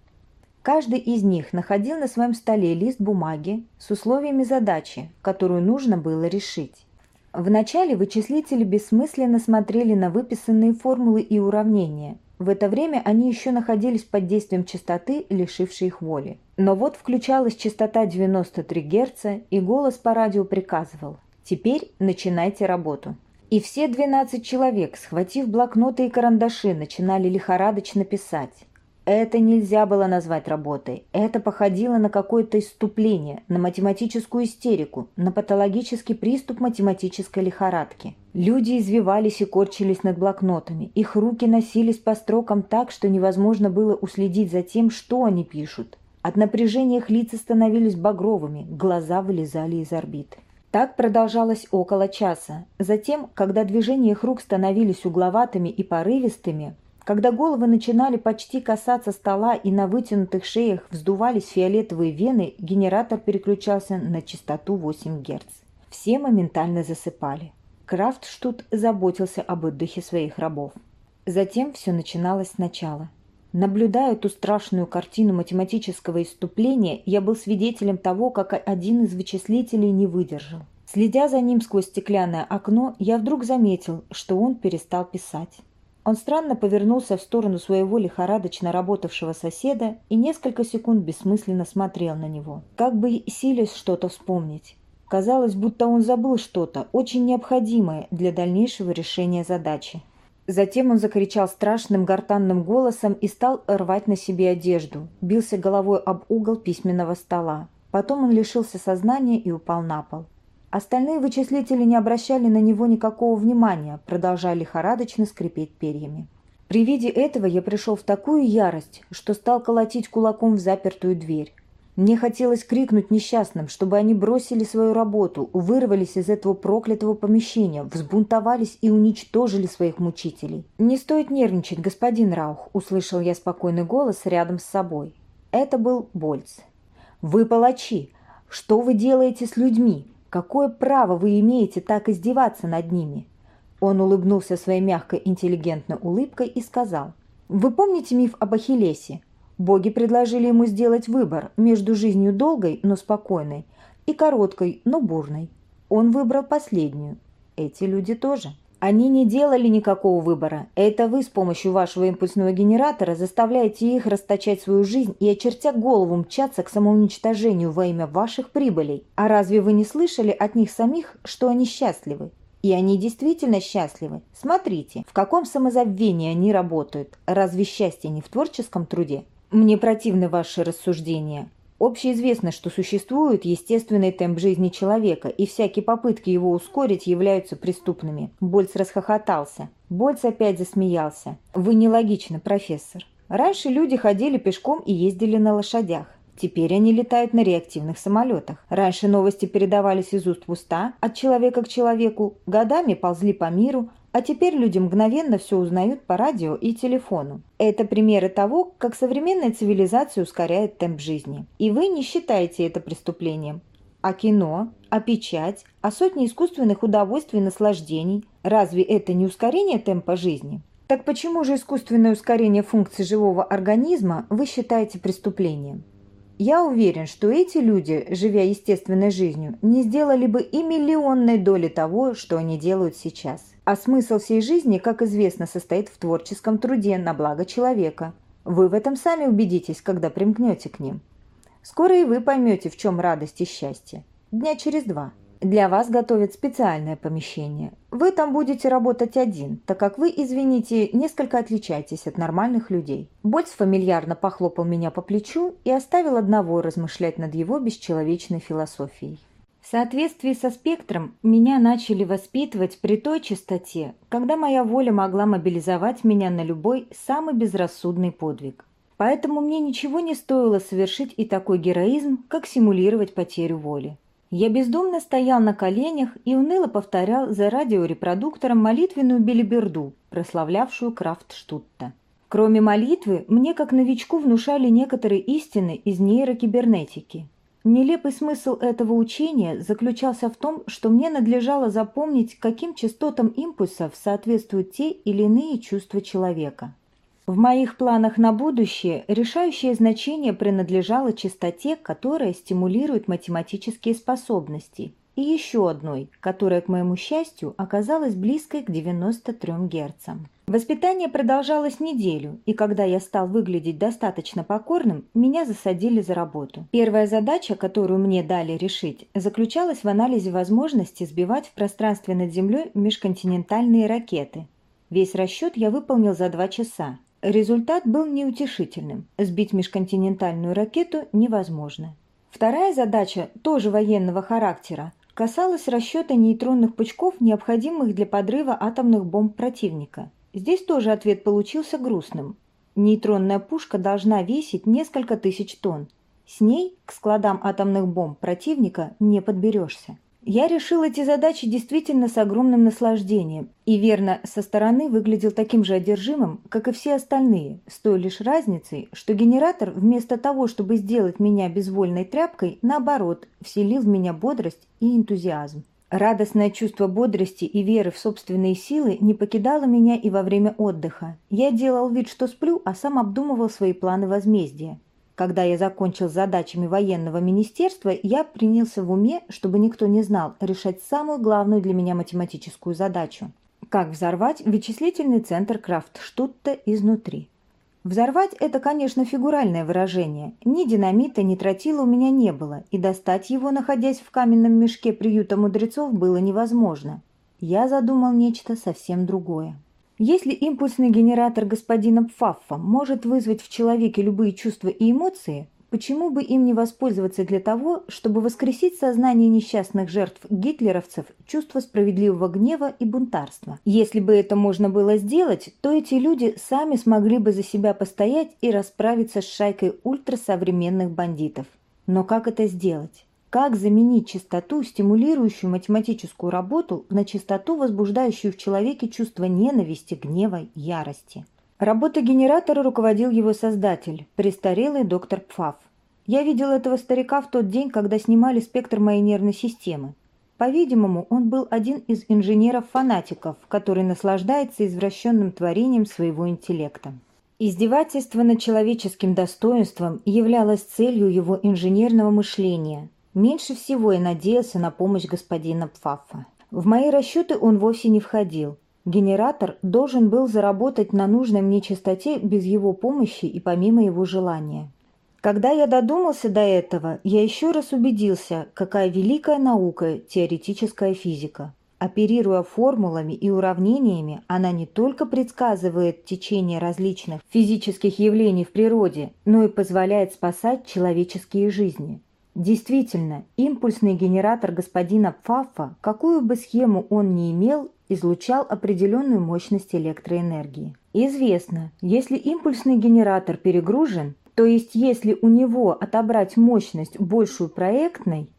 Каждый из них находил на своем столе лист бумаги с условиями задачи, которую нужно было решить. Вначале вычислители бессмысленно смотрели на выписанные формулы и уравнения, в это время они еще находились под действием частоты, лишившей их воли. Но вот включалась частота 93 Гц, и голос по радио приказывал «Теперь начинайте работу». И все 12 человек, схватив блокноты и карандаши, начинали лихорадочно писать. Это нельзя было назвать работой. Это походило на какое-то иступление, на математическую истерику, на патологический приступ математической лихорадки. Люди извивались и корчились над блокнотами. Их руки носились по строкам так, что невозможно было уследить за тем, что они пишут. От напряжения их лица становились багровыми, глаза вылезали из орбит. Так продолжалось около часа. Затем, когда движения их рук становились угловатыми и порывистыми, когда головы начинали почти касаться стола и на вытянутых шеях вздувались фиолетовые вены, генератор переключался на частоту 8 Гц. Все моментально засыпали. Крафтштут заботился об отдыхе своих рабов. Затем все начиналось сначала. Наблюдая эту страшную картину математического иступления, я был свидетелем того, как один из вычислителей не выдержал. Следя за ним сквозь стеклянное окно, я вдруг заметил, что он перестал писать. Он странно повернулся в сторону своего лихорадочно работавшего соседа и несколько секунд бессмысленно смотрел на него, как бы силясь что-то вспомнить. Казалось, будто он забыл что-то, очень необходимое для дальнейшего решения задачи. Затем он закричал страшным гортанным голосом и стал рвать на себе одежду, бился головой об угол письменного стола. Потом он лишился сознания и упал на пол. Остальные вычислители не обращали на него никакого внимания, продолжая лихорадочно скрипеть перьями. При виде этого я пришел в такую ярость, что стал колотить кулаком в запертую дверь. Мне хотелось крикнуть несчастным, чтобы они бросили свою работу, вырвались из этого проклятого помещения, взбунтовались и уничтожили своих мучителей. «Не стоит нервничать, господин Раух», — услышал я спокойный голос рядом с собой. Это был Больц. «Вы палачи! Что вы делаете с людьми? Какое право вы имеете так издеваться над ними?» Он улыбнулся своей мягкой интеллигентной улыбкой и сказал, «Вы помните миф об Ахиллесе? Боги предложили ему сделать выбор между жизнью долгой, но спокойной, и короткой, но бурной. Он выбрал последнюю. Эти люди тоже. Они не делали никакого выбора. Это вы с помощью вашего импульсного генератора заставляете их расточать свою жизнь и, очертя голову, мчаться к самоуничтожению во имя ваших прибылей. А разве вы не слышали от них самих, что они счастливы? И они действительно счастливы. Смотрите, в каком самозабвении они работают. Разве счастье не в творческом труде? Мне противны ваши рассуждения. Общеизвестно, что существует естественный темп жизни человека, и всякие попытки его ускорить являются преступными. Больц расхохотался. Больц опять засмеялся. «Вы нелогичны, профессор. Раньше люди ходили пешком и ездили на лошадях. Теперь они летают на реактивных самолетах. Раньше новости передавались из уст в уста, от человека к человеку, годами ползли по миру, а теперь люди мгновенно все узнают по радио и телефону. Это примеры того, как современная цивилизация ускоряет темп жизни. И вы не считаете это преступлением. А кино, а печать, а сотни искусственных удовольствий и наслаждений. Разве это не ускорение темпа жизни? Так почему же искусственное ускорение функций живого организма вы считаете преступлением? Я уверен, что эти люди, живя естественной жизнью, не сделали бы и миллионной доли того, что они делают сейчас. А смысл всей жизни, как известно, состоит в творческом труде на благо человека. Вы в этом сами убедитесь, когда примкнете к ним. Скоро и вы поймете, в чем радость и счастье. Дня через два. Для вас готовят специальное помещение. Вы там будете работать один, так как вы, извините, несколько отличаетесь от нормальных людей. Больц фамильярно похлопал меня по плечу и оставил одного размышлять над его бесчеловечной философией. В соответствии со спектром меня начали воспитывать при той частоте, когда моя воля могла мобилизовать меня на любой самый безрассудный подвиг. Поэтому мне ничего не стоило совершить и такой героизм, как симулировать потерю воли. Я бездумно стоял на коленях и уныло повторял за радиорепродуктором молитвенную билиберду, прославлявшую Крафтштутта. Кроме молитвы, мне как новичку внушали некоторые истины из нейрокибернетики. Нелепый смысл этого учения заключался в том, что мне надлежало запомнить, каким частотам импульсов соответствуют те или иные чувства человека. В моих планах на будущее решающее значение принадлежало частоте, которая стимулирует математические способности, и еще одной, которая, к моему счастью, оказалась близкой к 93 Гц. Воспитание продолжалось неделю, и когда я стал выглядеть достаточно покорным, меня засадили за работу. Первая задача, которую мне дали решить, заключалась в анализе возможности сбивать в пространстве над Землей межконтинентальные ракеты. Весь расчет я выполнил за два часа, Результат был неутешительным. Сбить межконтинентальную ракету невозможно. Вторая задача, тоже военного характера, касалась расчета нейтронных пучков, необходимых для подрыва атомных бомб противника. Здесь тоже ответ получился грустным. Нейтронная пушка должна весить несколько тысяч тонн. С ней к складам атомных бомб противника не подберешься. Я решил эти задачи действительно с огромным наслаждением и, верно, со стороны выглядел таким же одержимым, как и все остальные, с той лишь разницей, что генератор вместо того, чтобы сделать меня безвольной тряпкой, наоборот, вселил в меня бодрость и энтузиазм. Радостное чувство бодрости и веры в собственные силы не покидало меня и во время отдыха. Я делал вид, что сплю, а сам обдумывал свои планы возмездия. Когда я закончил задачами военного министерства, я принялся в уме, чтобы никто не знал, решать самую главную для меня математическую задачу. Как взорвать вычислительный центр Крафтштутта изнутри. Взорвать – это, конечно, фигуральное выражение. Ни динамита, ни тротила у меня не было, и достать его, находясь в каменном мешке приюта мудрецов, было невозможно. Я задумал нечто совсем другое. Если импульсный генератор господина Пфаффа может вызвать в человеке любые чувства и эмоции, почему бы им не воспользоваться для того, чтобы воскресить сознание несчастных жертв гитлеровцев чувство справедливого гнева и бунтарства? Если бы это можно было сделать, то эти люди сами смогли бы за себя постоять и расправиться с шайкой ультрасовременных бандитов. Но как это сделать? Как заменить чистоту, стимулирующую математическую работу, на чистоту, возбуждающую в человеке чувство ненависти, гнева, ярости? Работа генератора руководил его создатель, престарелый доктор Пфаф. Я видел этого старика в тот день, когда снимали спектр моей нервной системы. По-видимому, он был один из инженеров-фанатиков, который наслаждается извращенным творением своего интеллекта. Издевательство над человеческим достоинством являлось целью его инженерного мышления, Меньше всего я надеялся на помощь господина Пфаффа. В мои расчеты он вовсе не входил. Генератор должен был заработать на нужной мне частоте без его помощи и помимо его желания. Когда я додумался до этого, я еще раз убедился, какая великая наука теоретическая физика. Оперируя формулами и уравнениями, она не только предсказывает течение различных физических явлений в природе, но и позволяет спасать человеческие жизни. Действительно, импульсный генератор господина Пфаффа, какую бы схему он ни имел, излучал определенную мощность электроэнергии. Известно, если импульсный генератор перегружен, То есть, если у него отобрать мощность большую проектной,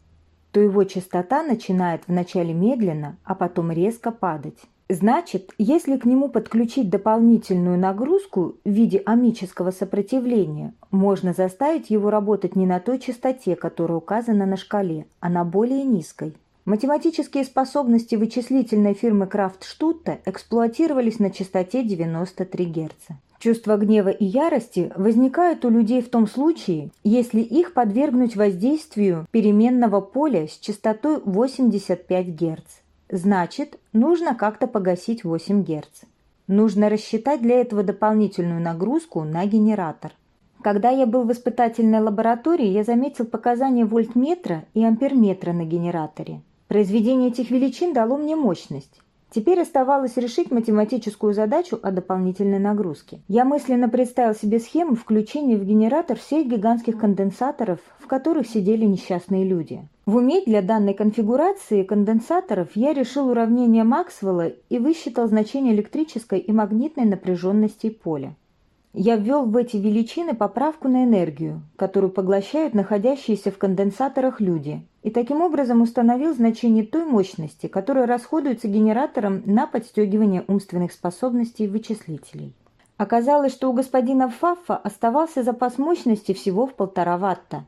то его частота начинает вначале медленно, а потом резко падать. Значит, если к нему подключить дополнительную нагрузку в виде амического сопротивления, можно заставить его работать не на той частоте, которая указана на шкале, а на более низкой. Математические способности вычислительной фирмы Крафтштутта эксплуатировались на частоте 93 Гц. Чувство гнева и ярости возникают у людей в том случае, если их подвергнуть воздействию переменного поля с частотой 85 Гц. Значит, нужно как-то погасить 8 Гц. Нужно рассчитать для этого дополнительную нагрузку на генератор. Когда я был в испытательной лаборатории, я заметил показания вольтметра и амперметра на генераторе. Произведение этих величин дало мне мощность. Теперь оставалось решить математическую задачу о дополнительной нагрузке. Я мысленно представил себе схему включения в генератор всех гигантских конденсаторов, в которых сидели несчастные люди. В уме для данной конфигурации конденсаторов я решил уравнение Максвелла и высчитал значение электрической и магнитной напряженности поля. Я ввел в эти величины поправку на энергию, которую поглощают находящиеся в конденсаторах люди, и таким образом установил значение той мощности, которая расходуется генератором на подстегивание умственных способностей вычислителей. Оказалось, что у господина Фаффа оставался запас мощности всего в полтора ватта.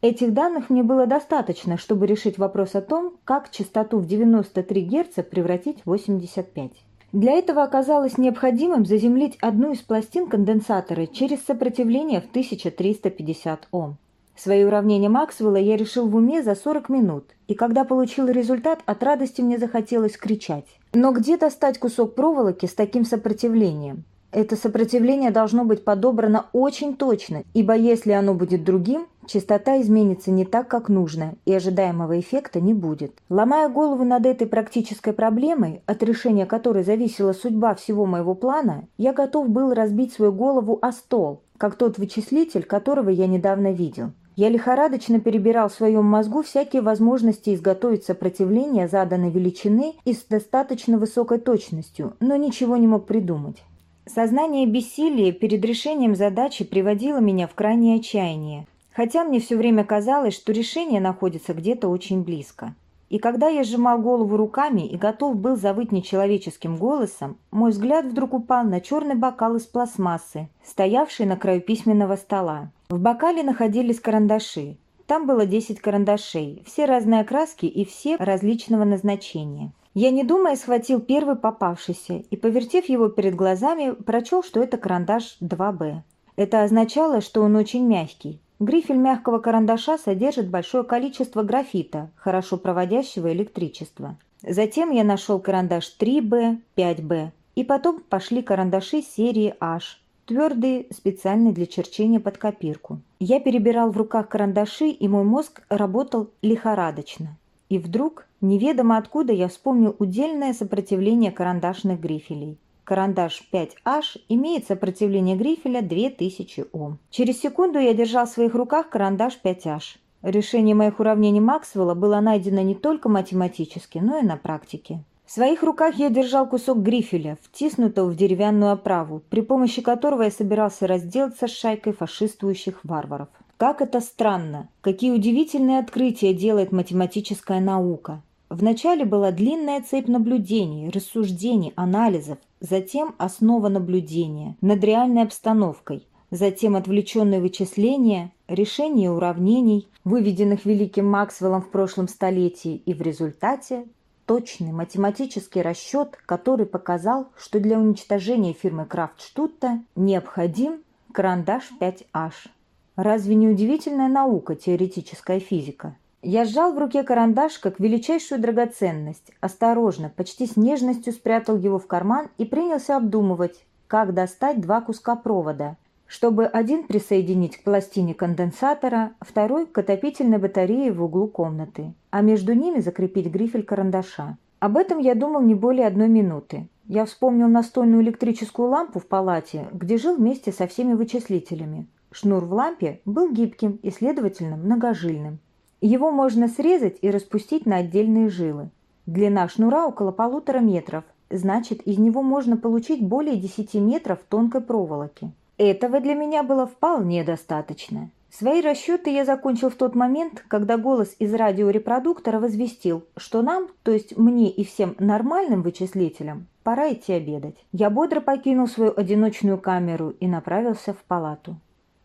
Этих данных мне было достаточно, чтобы решить вопрос о том, как частоту в 93 Гц превратить в 85. Для этого оказалось необходимым заземлить одну из пластин конденсатора через сопротивление в 1350 Ом. Свои уравнения Максвелла я решил в уме за 40 минут, и когда получил результат, от радости мне захотелось кричать. Но где достать кусок проволоки с таким сопротивлением? Это сопротивление должно быть подобрано очень точно, ибо если оно будет другим, частота изменится не так, как нужно, и ожидаемого эффекта не будет. Ломая голову над этой практической проблемой, от решения которой зависела судьба всего моего плана, я готов был разбить свою голову о стол, как тот вычислитель, которого я недавно видел. Я лихорадочно перебирал в своем мозгу всякие возможности изготовить сопротивление заданной величины и с достаточно высокой точностью, но ничего не мог придумать. Сознание бессилия перед решением задачи приводило меня в крайнее отчаяние, хотя мне все время казалось, что решение находится где-то очень близко. И когда я сжимал голову руками и готов был завыть нечеловеческим голосом, мой взгляд вдруг упал на черный бокал из пластмассы, стоявший на краю письменного стола. В бокале находились карандаши. Там было 10 карандашей, все разные окраски и все различного назначения. Я, не думая, схватил первый попавшийся и, повертев его перед глазами, прочел, что это карандаш 2Б. Это означало, что он очень мягкий. Грифель мягкого карандаша содержит большое количество графита, хорошо проводящего электричество. Затем я нашел карандаш 3Б, 5Б, и потом пошли карандаши серии H, твердые, специальные для черчения под копирку. Я перебирал в руках карандаши, и мой мозг работал лихорадочно. И вдруг, неведомо откуда, я вспомнил удельное сопротивление карандашных грифелей. Карандаш 5H имеет сопротивление грифеля 2000 Ом. Через секунду я держал в своих руках карандаш 5H. Решение моих уравнений Максвелла было найдено не только математически, но и на практике. В своих руках я держал кусок грифеля, втиснутого в деревянную оправу, при помощи которого я собирался разделаться с шайкой фашистующих варваров. Как это странно! Какие удивительные открытия делает математическая наука! Вначале была длинная цепь наблюдений, рассуждений, анализов, затем основа наблюдения над реальной обстановкой, затем отвлеченные вычисления, решение уравнений, выведенных великим Максвеллом в прошлом столетии, и в результате точный математический расчет, который показал, что для уничтожения фирмы Крафтштутта необходим карандаш 5H. Разве не удивительная наука теоретическая физика? Я сжал в руке карандаш как величайшую драгоценность, осторожно, почти с нежностью спрятал его в карман и принялся обдумывать, как достать два куска провода, чтобы один присоединить к пластине конденсатора, второй к отопительной батарее в углу комнаты, а между ними закрепить грифель карандаша. Об этом я думал не более одной минуты. Я вспомнил настольную электрическую лампу в палате, где жил вместе со всеми вычислителями. Шнур в лампе был гибким и, следовательно, многожильным. Его можно срезать и распустить на отдельные жилы. Длина шнура около полутора метров, значит, из него можно получить более 10 метров тонкой проволоки. Этого для меня было вполне достаточно. Свои расчеты я закончил в тот момент, когда голос из радиорепродуктора возвестил, что нам, то есть мне и всем нормальным вычислителям, пора идти обедать. Я бодро покинул свою одиночную камеру и направился в палату.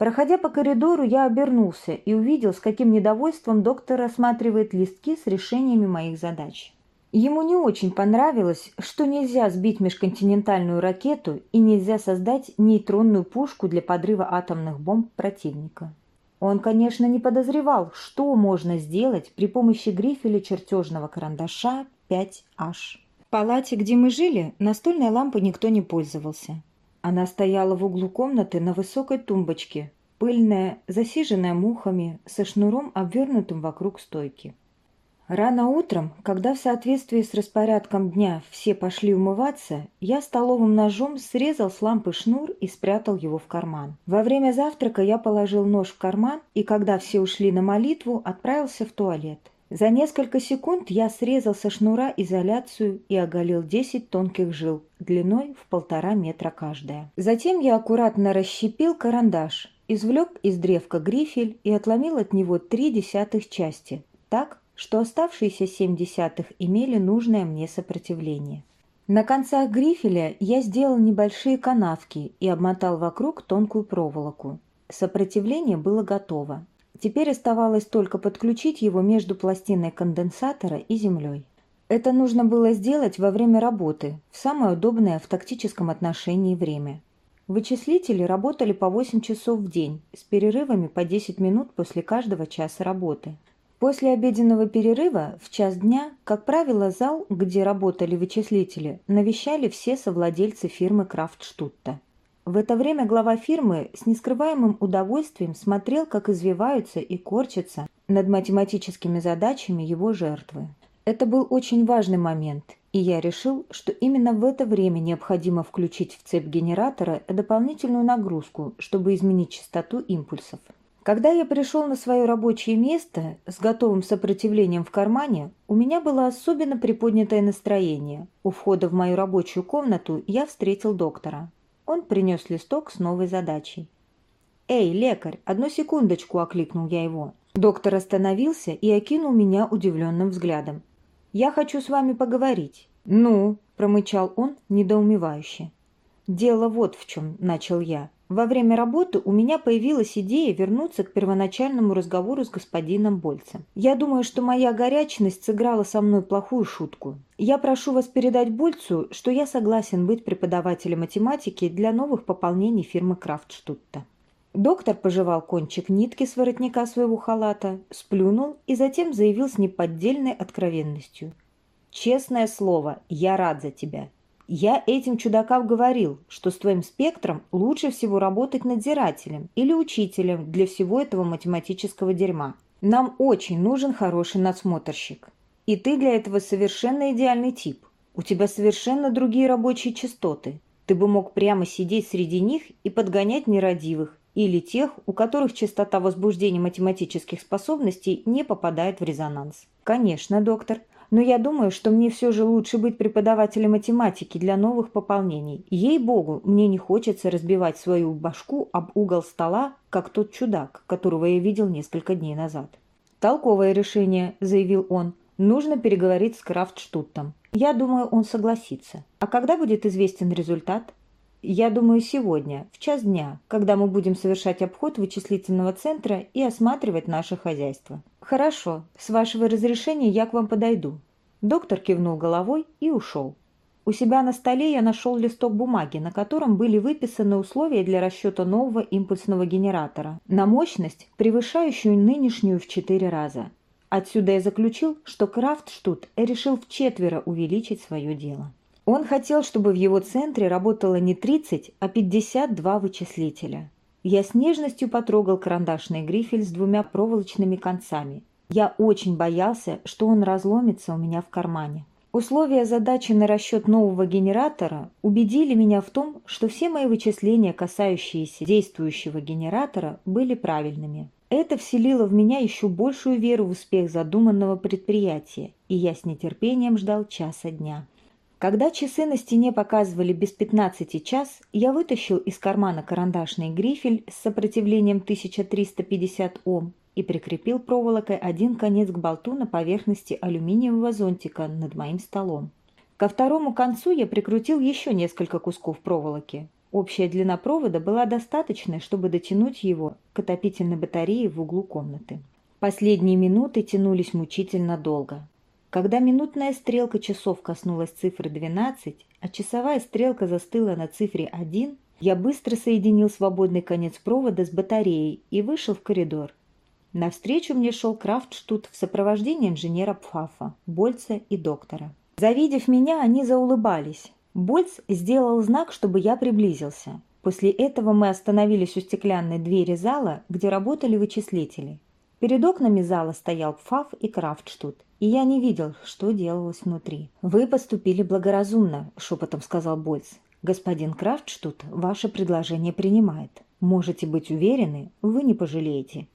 Проходя по коридору, я обернулся и увидел, с каким недовольством доктор рассматривает листки с решениями моих задач. Ему не очень понравилось, что нельзя сбить межконтинентальную ракету и нельзя создать нейтронную пушку для подрыва атомных бомб противника. Он, конечно, не подозревал, что можно сделать при помощи грифеля чертежного карандаша 5H. В палате, где мы жили, настольной лампой никто не пользовался. Она стояла в углу комнаты на высокой тумбочке, пыльная, засиженная мухами, со шнуром, обвернутым вокруг стойки. Рано утром, когда в соответствии с распорядком дня все пошли умываться, я столовым ножом срезал с лампы шнур и спрятал его в карман. Во время завтрака я положил нож в карман и, когда все ушли на молитву, отправился в туалет. За несколько секунд я срезал со шнура изоляцию и оголил 10 тонких жил, длиной в полтора метра каждая. Затем я аккуратно расщепил карандаш, извлек из древка грифель и отломил от него три десятых части, так, что оставшиеся семь десятых имели нужное мне сопротивление. На концах грифеля я сделал небольшие канавки и обмотал вокруг тонкую проволоку. Сопротивление было готово. Теперь оставалось только подключить его между пластиной конденсатора и землей. Это нужно было сделать во время работы, в самое удобное в тактическом отношении время. Вычислители работали по 8 часов в день, с перерывами по 10 минут после каждого часа работы – После обеденного перерыва в час дня, как правило, зал, где работали вычислители, навещали все совладельцы фирмы Крафтштутта. В это время глава фирмы с нескрываемым удовольствием смотрел, как извиваются и корчатся над математическими задачами его жертвы. Это был очень важный момент, и я решил, что именно в это время необходимо включить в цепь генератора дополнительную нагрузку, чтобы изменить частоту импульсов. Когда я пришел на свое рабочее место с готовым сопротивлением в кармане, у меня было особенно приподнятое настроение. У входа в мою рабочую комнату я встретил доктора. Он принес листок с новой задачей. «Эй, лекарь, одну секундочку!» – окликнул я его. Доктор остановился и окинул меня удивленным взглядом. «Я хочу с вами поговорить». «Ну?» – промычал он недоумевающе. «Дело вот в чем», – начал я. Во время работы у меня появилась идея вернуться к первоначальному разговору с господином Больцем. Я думаю, что моя горячность сыграла со мной плохую шутку. Я прошу вас передать Больцу, что я согласен быть преподавателем математики для новых пополнений фирмы Крафтштутта. Доктор пожевал кончик нитки с воротника своего халата, сплюнул и затем заявил с неподдельной откровенностью. «Честное слово, я рад за тебя. Я этим чудакам говорил, что с твоим спектром лучше всего работать надзирателем или учителем для всего этого математического дерьма. Нам очень нужен хороший надсмотрщик. И ты для этого совершенно идеальный тип. У тебя совершенно другие рабочие частоты. Ты бы мог прямо сидеть среди них и подгонять нерадивых или тех, у которых частота возбуждения математических способностей не попадает в резонанс. Конечно, доктор, но я думаю, что мне все же лучше быть преподавателем математики для новых пополнений. Ей-богу, мне не хочется разбивать свою башку об угол стола, как тот чудак, которого я видел несколько дней назад. «Толковое решение», – заявил он. «Нужно переговорить с Крафтштуттом. Я думаю, он согласится. А когда будет известен результат?» Я думаю, сегодня, в час дня, когда мы будем совершать обход вычислительного центра и осматривать наше хозяйство. «Хорошо, с вашего разрешения я к вам подойду». Доктор кивнул головой и ушел. У себя на столе я нашел листок бумаги, на котором были выписаны условия для расчета нового импульсного генератора на мощность, превышающую нынешнюю в четыре раза. Отсюда я заключил, что Крафтштут решил в четверо увеличить свое дело. Он хотел, чтобы в его центре работало не 30, а 52 вычислителя. Я с нежностью потрогал карандашный грифель с двумя проволочными концами. Я очень боялся, что он разломится у меня в кармане. Условия задачи на расчет нового генератора убедили меня в том, что все мои вычисления, касающиеся действующего генератора, были правильными. Это вселило в меня еще большую веру в успех задуманного предприятия, и я с нетерпением ждал часа дня Когда часы на стене показывали без 15 час, я вытащил из кармана карандашный грифель с сопротивлением 1350 Ом и прикрепил проволокой один конец к болту на поверхности алюминиевого зонтика над моим столом. Ко второму концу я прикрутил еще несколько кусков проволоки. Общая длина провода была достаточной, чтобы дотянуть его к отопительной батарее в углу комнаты. Последние минуты тянулись мучительно долго. Когда минутная стрелка часов коснулась цифры 12, а часовая стрелка застыла на цифре 1, я быстро соединил свободный конец провода с батареей и вышел в коридор. Навстречу мне шел Крафтштут в сопровождении инженера Пфаффа, Больца и доктора. Завидев меня, они заулыбались. Больц сделал знак, чтобы я приблизился. После этого мы остановились у стеклянной двери зала, где работали вычислители. Перед окнами зала стоял Пфаф и Крафтштут, и я не видел, что делалось внутри. «Вы поступили благоразумно», — шепотом сказал Больц. «Господин Крафтштут ваше предложение принимает. Можете быть уверены, вы не пожалеете».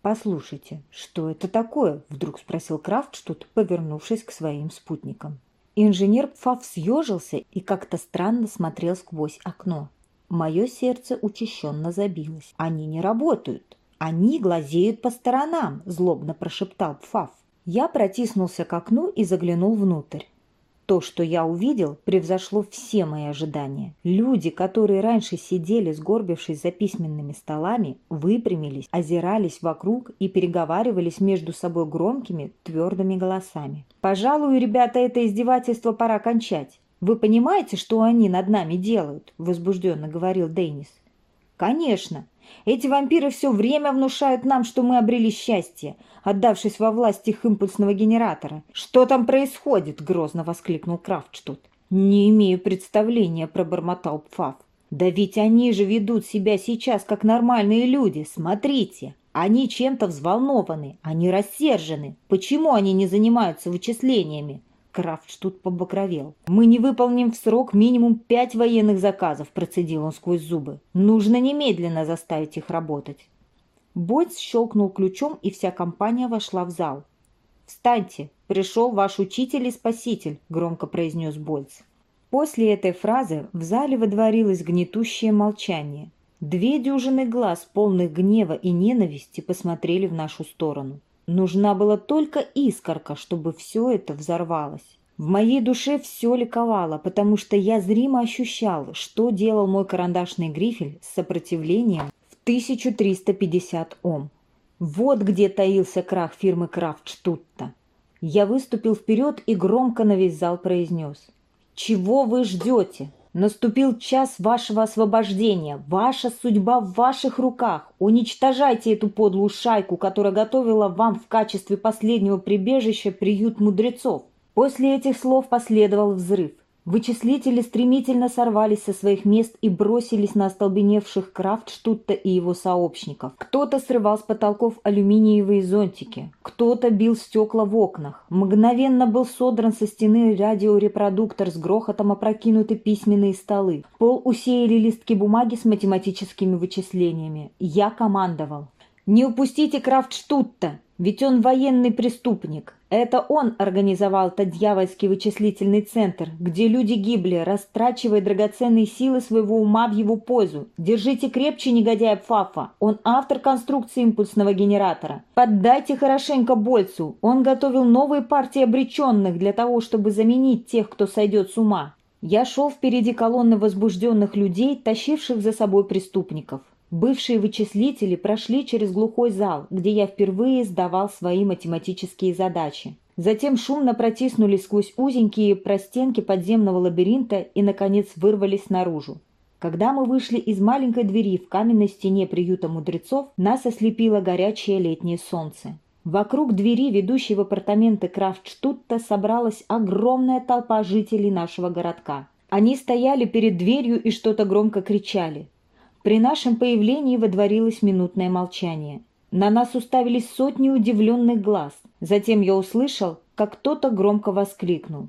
«Послушайте, что это такое?» – вдруг спросил Крафтштут, повернувшись к своим спутникам. Инженер Пфаф съежился и как-то странно смотрел сквозь окно. Мое сердце учащенно забилось. «Они не работают!» «Они глазеют по сторонам», – злобно прошептал Пфаф. Я протиснулся к окну и заглянул внутрь. То, что я увидел, превзошло все мои ожидания. Люди, которые раньше сидели, сгорбившись за письменными столами, выпрямились, озирались вокруг и переговаривались между собой громкими, твердыми голосами. «Пожалуй, ребята, это издевательство пора кончать. Вы понимаете, что они над нами делают?» – возбужденно говорил Деннис. «Конечно. Эти вампиры все время внушают нам, что мы обрели счастье, отдавшись во власть их импульсного генератора. Что там происходит? Грозно воскликнул Крафтштут. Не имею представления, пробормотал Пфаф. Да ведь они же ведут себя сейчас как нормальные люди. Смотрите, они чем-то взволнованы, они рассержены. Почему они не занимаются вычислениями? Крафтштут побагровел. «Мы не выполним в срок минимум пять военных заказов», процедил он сквозь зубы. «Нужно немедленно заставить их работать». Бойц щелкнул ключом, и вся компания вошла в зал. «Встаньте! Пришел ваш учитель и спаситель», — громко произнес Бойц. После этой фразы в зале водворилось гнетущее молчание. Две дюжины глаз, полных гнева и ненависти, посмотрели в нашу сторону. Нужна была только искорка, чтобы все это взорвалось. В моей душе все ликовало, потому что я зримо ощущал, что делал мой карандашный грифель с сопротивлением в 1350 Ом. Вот где таился крах фирмы Крафтштутта. Я выступил вперед и громко на весь зал произнес. «Чего вы ждете? Наступил час вашего освобождения. Ваша судьба в ваших руках. Уничтожайте эту подлую шайку, которая готовила вам в качестве последнего прибежища приют мудрецов. После этих слов последовал взрыв. Вычислители стремительно сорвались со своих мест и бросились на остолбеневших Крафтштутта и его сообщников. Кто-то срывал с потолков алюминиевые зонтики, кто-то бил стекла в окнах. Мгновенно был содран со стены радиорепродуктор с грохотом опрокинуты письменные столы. Пол усеяли листки бумаги с математическими вычислениями. Я командовал. «Не упустите Крафтштутта, ведь он военный преступник. Это он организовал тот дьявольский вычислительный центр, где люди гибли, растрачивая драгоценные силы своего ума в его пользу. Держите крепче, негодяй Пфафа. Он автор конструкции импульсного генератора. Поддайте хорошенько Больцу. Он готовил новые партии обреченных для того, чтобы заменить тех, кто сойдет с ума. Я шел впереди колонны возбужденных людей, тащивших за собой преступников. Бывшие вычислители прошли через глухой зал, где я впервые сдавал свои математические задачи. Затем шумно протиснулись сквозь узенькие простенки подземного лабиринта и, наконец, вырвались наружу. Когда мы вышли из маленькой двери в каменной стене приюта мудрецов, нас ослепило горячее летнее солнце. Вокруг двери, ведущей в апартаменты Крафтштутта, собралась огромная толпа жителей нашего городка. Они стояли перед дверью и что-то громко кричали. При нашем появлении водворилось минутное молчание. На нас уставились сотни удивленных глаз. Затем я услышал, как кто-то громко воскликнул.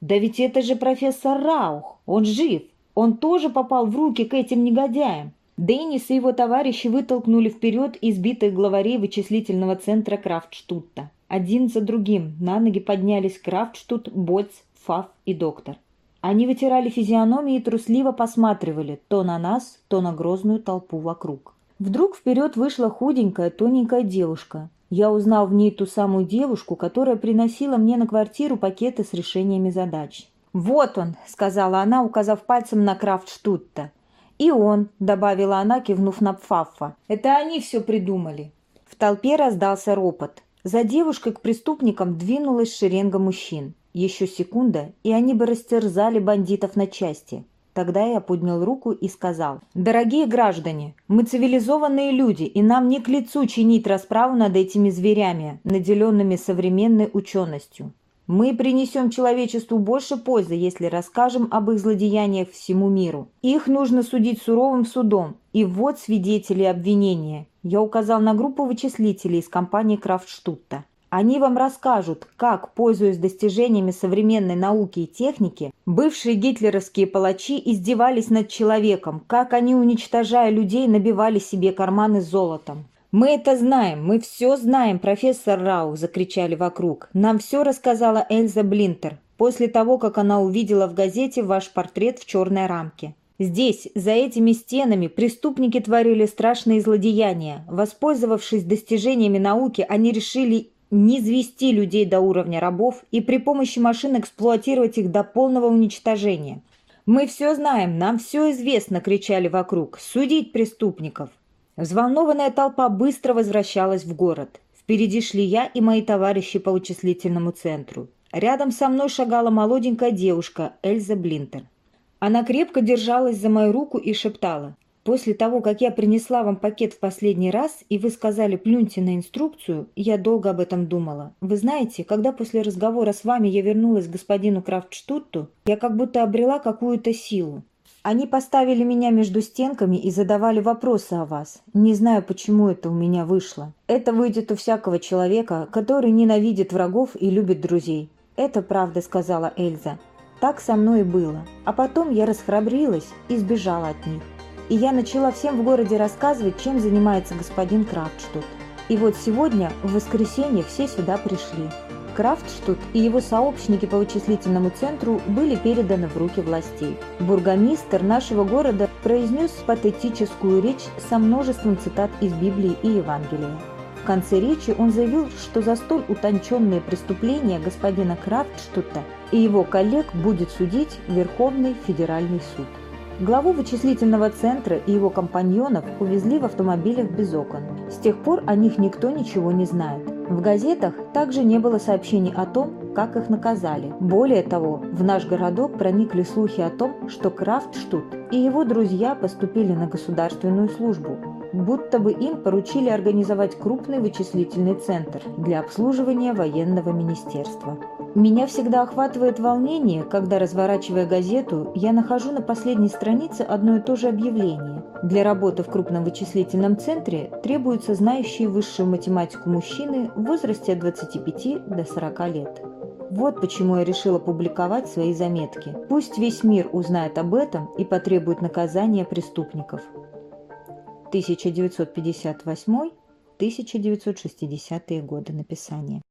«Да ведь это же профессор Раух! Он жив! Он тоже попал в руки к этим негодяям!» Деннис и его товарищи вытолкнули вперед избитых главарей вычислительного центра Крафтштутта. Один за другим на ноги поднялись Крафтштут, Боц, Фав и доктор. Они вытирали физиономии и трусливо посматривали то на нас, то на грозную толпу вокруг. Вдруг вперед вышла худенькая, тоненькая девушка. Я узнал в ней ту самую девушку, которая приносила мне на квартиру пакеты с решениями задач. «Вот он», — сказала она, указав пальцем на Крафтштутта. «И он», — добавила она, кивнув на Пфаффа. «Это они все придумали». В толпе раздался ропот. За девушкой к преступникам двинулась шеренга мужчин. Еще секунда, и они бы растерзали бандитов на части. Тогда я поднял руку и сказал, «Дорогие граждане, мы цивилизованные люди, и нам не к лицу чинить расправу над этими зверями, наделенными современной ученостью. Мы принесем человечеству больше пользы, если расскажем об их злодеяниях всему миру. Их нужно судить суровым судом. И вот свидетели обвинения. Я указал на группу вычислителей из компании Крафтштутта. Они вам расскажут, как, пользуясь достижениями современной науки и техники, бывшие гитлеровские палачи издевались над человеком, как они, уничтожая людей, набивали себе карманы золотом. «Мы это знаем, мы все знаем, профессор Рау!» – закричали вокруг. «Нам все рассказала Эльза Блинтер после того, как она увидела в газете ваш портрет в черной рамке. Здесь, за этими стенами, преступники творили страшные злодеяния. Воспользовавшись достижениями науки, они решили не звести людей до уровня рабов и при помощи машин эксплуатировать их до полного уничтожения. «Мы все знаем, нам все известно!» – кричали вокруг. «Судить преступников!» Взволнованная толпа быстро возвращалась в город. Впереди шли я и мои товарищи по вычислительному центру. Рядом со мной шагала молоденькая девушка Эльза Блинтер. Она крепко держалась за мою руку и шептала. После того, как я принесла вам пакет в последний раз, и вы сказали «плюньте на инструкцию», я долго об этом думала. Вы знаете, когда после разговора с вами я вернулась к господину Крафтштутту, я как будто обрела какую-то силу. Они поставили меня между стенками и задавали вопросы о вас. Не знаю, почему это у меня вышло. Это выйдет у всякого человека, который ненавидит врагов и любит друзей. Это правда, сказала Эльза. Так со мной и было. А потом я расхрабрилась и сбежала от них и я начала всем в городе рассказывать, чем занимается господин Крафтштут. И вот сегодня, в воскресенье, все сюда пришли. Крафтштут и его сообщники по вычислительному центру были переданы в руки властей. Бургомистр нашего города произнес патетическую речь со множеством цитат из Библии и Евангелия. В конце речи он заявил, что за столь утонченные преступления господина Крафтштута и его коллег будет судить Верховный федеральный суд. Главу вычислительного центра и его компаньонов увезли в автомобилях без окон. С тех пор о них никто ничего не знает. В газетах также не было сообщений о том, как их наказали. Более того, в наш городок проникли слухи о том, что Крафтштут и его друзья поступили на государственную службу, будто бы им поручили организовать крупный вычислительный центр для обслуживания военного министерства. Меня всегда охватывает волнение, когда, разворачивая газету, я нахожу на последней странице одно и то же объявление. Для работы в крупном вычислительном центре требуются знающие высшую математику мужчины в возрасте от 25 до 40 лет. Вот почему я решила публиковать свои заметки. Пусть весь мир узнает об этом и потребует наказания преступников. 1958-1960 годы написания.